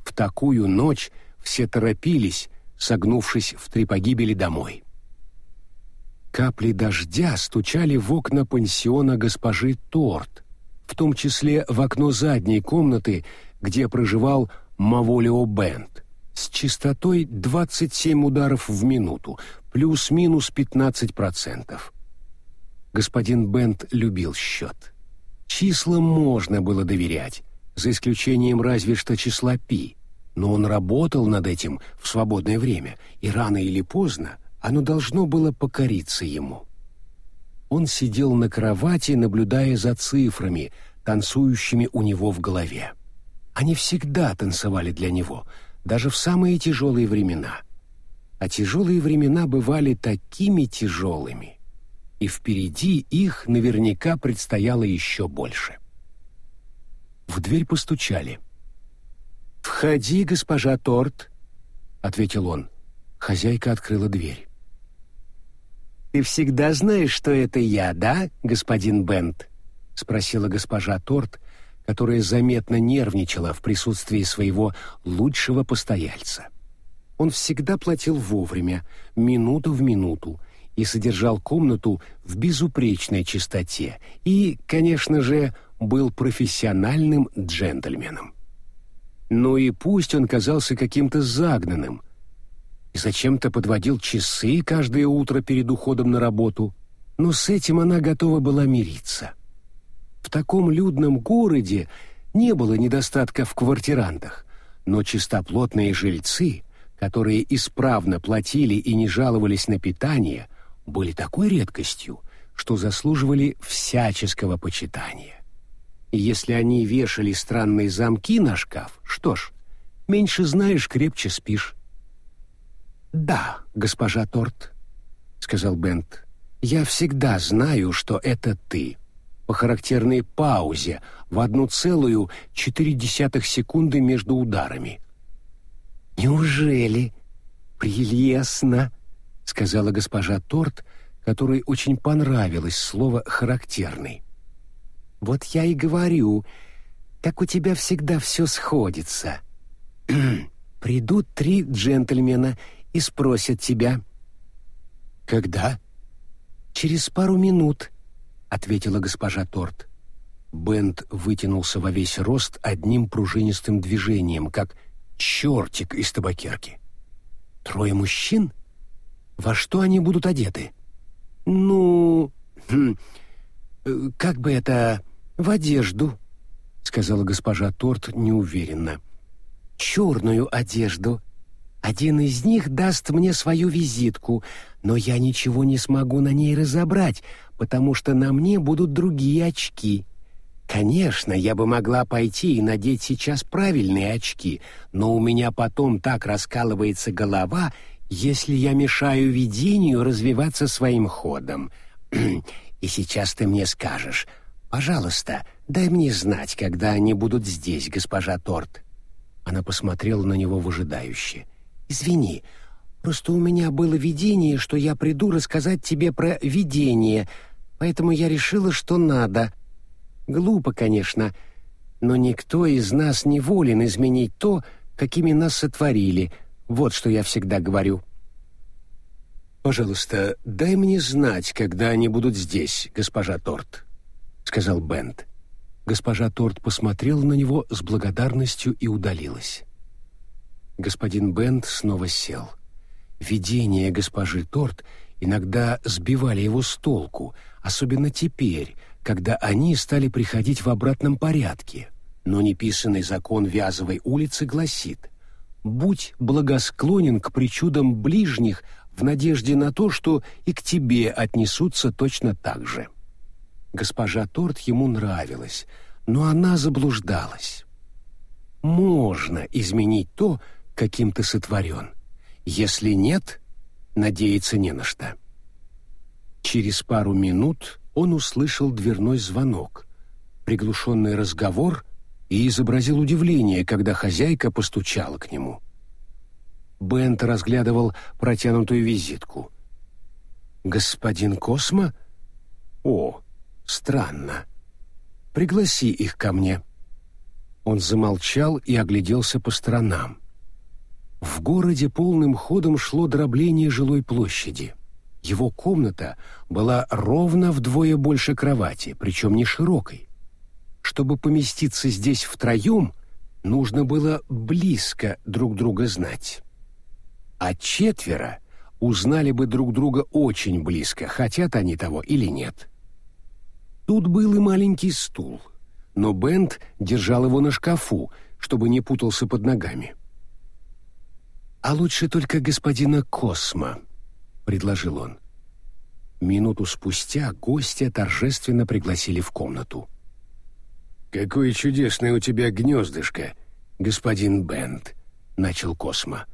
Speaker 1: В такую ночь все торопились, согнувшись в три погибели домой. Капли дождя стучали в окна пансиона госпожи Торт, в том числе в окно задней комнаты, где проживал Маволио Бенд с частотой 27 ударов в минуту, плюс-минус 15%. Господин Бент любил счет. Числам можно было доверять, за исключением разве что числа пи, но он работал над этим в свободное время, и рано или поздно оно должно было покориться ему. Он сидел на кровати, наблюдая за цифрами, танцующими у него в голове. Они всегда танцевали для него, даже в самые тяжелые времена. А тяжелые времена бывали такими тяжелыми, и впереди их наверняка предстояло еще больше. В дверь постучали. «Входи, госпожа Торт», — ответил он. Хозяйка открыла дверь.
Speaker 2: «Ты всегда знаешь, что это я, да, господин Бент?» — спросила госпожа Торт, которая заметно нервничала в присутствии своего лучшего постояльца. Он всегда платил вовремя, минуту в минуту, и содержал комнату в безупречной чистоте и, конечно же, был профессиональным джентльменом. Ну и пусть он казался каким-то загнанным — и зачем-то подводил часы каждое утро перед уходом на работу, но с этим она готова была мириться. В таком людном городе не было недостатка в квартирантах, но чистоплотные жильцы, которые исправно платили и не жаловались на питание, были такой редкостью, что заслуживали всяческого почитания. И если они вешали странные замки на шкаф, что ж, меньше знаешь, крепче спишь. «Да, госпожа Торт», — сказал Бент. «Я всегда знаю, что это ты». По характерной паузе в одну целую четыре десятых секунды между ударами.
Speaker 1: «Неужели? Прелестно!» — сказала госпожа Торт, которой очень понравилось слово «характерный». «Вот я и говорю, как у тебя всегда все сходится. *clears throat* Придут три джентльмена и спросят тебя».
Speaker 2: «Когда?»
Speaker 1: «Через пару минут», — ответила госпожа Торт. Бент вытянулся во весь рост одним пружинистым движением, как чертик из табакерки. «Трое мужчин? Во что они будут одеты?» «Ну, хм, как бы это, в одежду», — сказала госпожа Торт неуверенно. «Черную одежду, один из них даст мне свою визитку, но я ничего не смогу на ней разобрать, потому что на мне будут другие очки. Конечно, я бы могла пойти и надеть сейчас правильные очки, но у меня потом так раскалывается голова, если я мешаю видению развиваться своим ходом. *clears throat* И сейчас ты мне скажешь, пожалуйста, дай мне знать, когда они будут здесь, госпожа Торт. Она посмотрела на него выжидающе. «Извини, просто у меня было видение, что я приду рассказать тебе про видение, поэтому я решила, что надо. Глупо, конечно, но никто из нас не волен изменить то, какими нас сотворили. Вот что я всегда говорю». «Пожалуйста, дай мне знать, когда они будут здесь, госпожа Торт», — сказал Бент. Госпожа Торт посмотрела на него с благодарностью и удалилась. Господин Бент снова сел. Видения госпожи Торт иногда сбивали его с толку, особенно теперь, когда они стали приходить в обратном порядке. Но неписанный закон Вязовой улицы гласит «Будь благосклонен к причудам ближних в надежде на то, что и к тебе отнесутся точно так же». Госпожа Торт ему нравилась, но она заблуждалась. Можно изменить то, каким ты сотворен. Если нет, надеяться не на что. Через пару минут он услышал дверной звонок, приглушенный разговор и изобразил удивление, когда хозяйка постучала к нему. Бент разглядывал протянутую визитку. «Господин Космо? О, странно. Пригласи их ко мне». Он замолчал и огляделся по сторонам. В городе полным ходом шло дробление жилой площади. Его комната была ровно вдвое больше кровати, причем не широкой. Чтобы поместиться здесь втроем, нужно было близко друг друга знать. А четверо узнали бы друг друга очень близко, хотят они того или нет. Тут был и маленький стул, но Бент держал его на шкафу, чтобы не путался под ногами. «А лучше только господина Космо», — предложил он. Минуту спустя гостя торжественно пригласили в комнату. «Какое чудесное у тебя гнездышко, господин Бент», — начал Космо.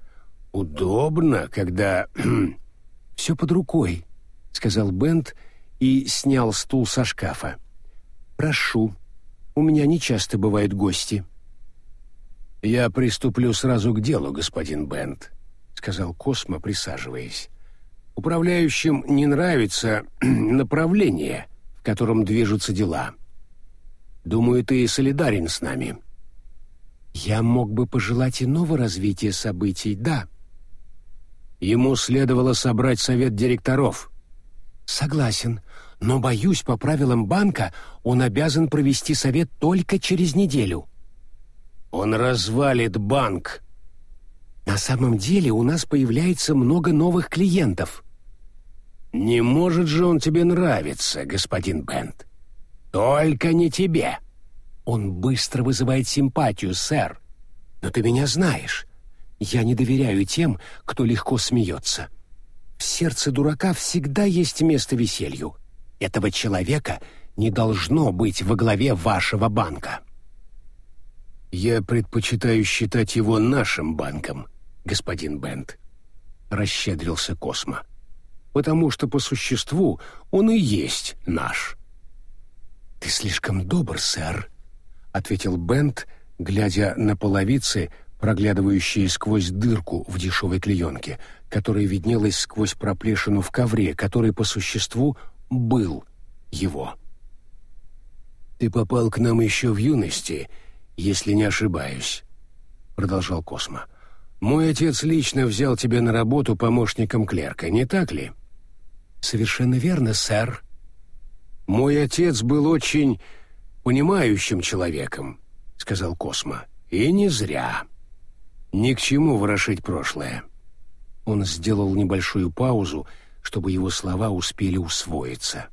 Speaker 1: «Удобно, когда...» *clears throat* «Все под рукой», — сказал Бент и снял стул со шкафа. «Прошу, у меня нечасто бывают гости». «Я приступлю сразу к делу, господин Бент», — сказал Космо, присаживаясь. «Управляющим не нравится *clears throat* направление, в котором движутся дела. Думаю, ты солидарен с нами». «Я мог бы пожелать иного развития событий, да». Ему следовало собрать совет директоров. «Согласен, но, боюсь, по правилам банка он обязан провести совет только через неделю». Он развалит банк. На самом деле у нас появляется много новых клиентов. Не может же он тебе нравиться, господин Бент. Только не тебе. Он быстро вызывает симпатию, сэр. Но ты меня знаешь. Я не доверяю тем, кто легко смеется. В сердце дурака всегда есть место веселью. Этого человека не должно быть во главе вашего банка. «Я предпочитаю считать его нашим банком, господин Бент», — расщедрился Космо. «Потому что по существу он и есть наш». «Ты слишком добр, сэр», — ответил Бент, глядя на половицы, проглядывающие сквозь дырку в дешевой клеенке, которая виднелась сквозь проплешину в ковре, который по существу был его. «Ты попал к нам еще в юности», — если не ошибаюсь», — продолжал Космо. «Мой отец лично взял тебя на работу помощником клерка, не так ли?» «Совершенно верно, сэр». «Мой отец был очень понимающим человеком», — сказал Космо. «И не зря. Ни к чему ворошить прошлое». Он сделал небольшую паузу, чтобы его слова успели усвоиться.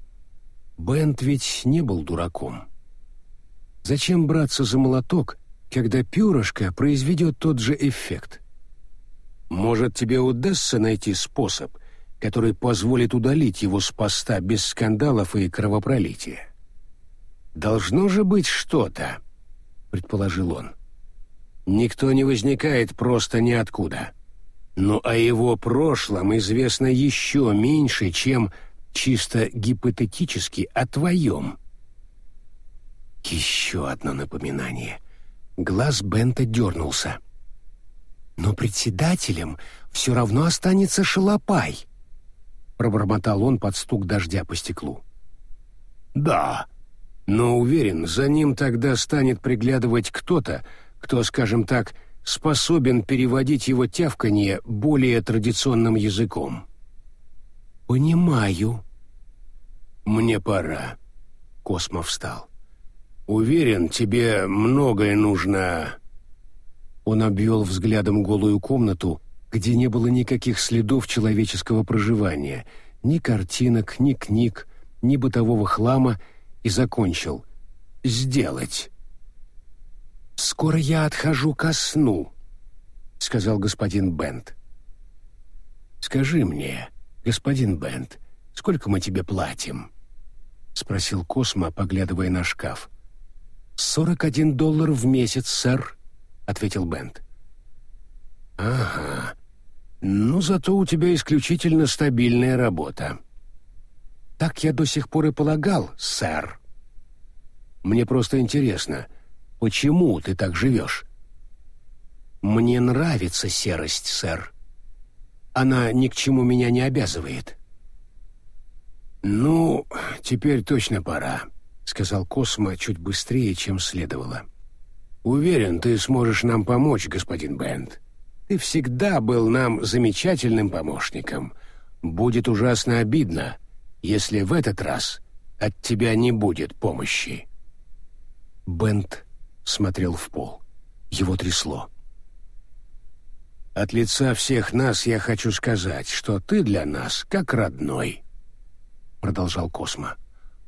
Speaker 1: Бент ведь не был дураком. Зачем браться за молоток, когда перышко произведет тот же эффект? Может, тебе удастся найти способ, который позволит удалить его с поста без скандалов и кровопролития? «Должно же быть что-то», — предположил он. «Никто не возникает просто ниоткуда. Но о его прошлом известно еще меньше, чем чисто гипотетически о твоем». Еще одно напоминание. Глаз Бента дернулся. «Но председателем все равно останется Шалопай», — пробормотал он под стук дождя по стеклу. «Да, но уверен, за ним тогда станет приглядывать кто-то, кто, скажем так, способен переводить его тявканье более традиционным языком». «Понимаю». «Мне пора». Космо встал. Уверен, тебе многое нужно...» Он обвел взглядом голую комнату, где не было никаких следов человеческого проживания, ни картинок, ни книг, ни бытового хлама, и закончил. «Сделать». «Скоро я отхожу ко сну», — сказал господин Бент. «Скажи мне, господин Бент, сколько мы тебе платим?» — спросил Космо, поглядывая на шкаф. «Сорок один доллар в месяц, сэр», — ответил Бент. «Ага. Ну, зато у тебя исключительно стабильная работа». «Так я до сих пор и полагал, сэр». «Мне просто интересно, почему ты так живешь?» «Мне нравится серость, сэр. Она ни к чему меня не обязывает». «Ну, теперь точно пора», — сказал Космо чуть быстрее, чем следовало. «Уверен, ты сможешь нам помочь, господин Бенд. Ты всегда был нам замечательным помощником. Будет ужасно обидно, если в этот раз от тебя не будет помощи». Бенд смотрел в пол. Его трясло. «От лица всех нас я хочу сказать, что ты для нас как родной», — продолжал Космо.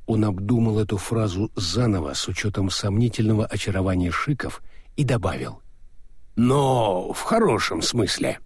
Speaker 1: Он обдумал эту фразу заново с учетом сомнительного очарования шиков и добавил. «Но в хорошем смысле».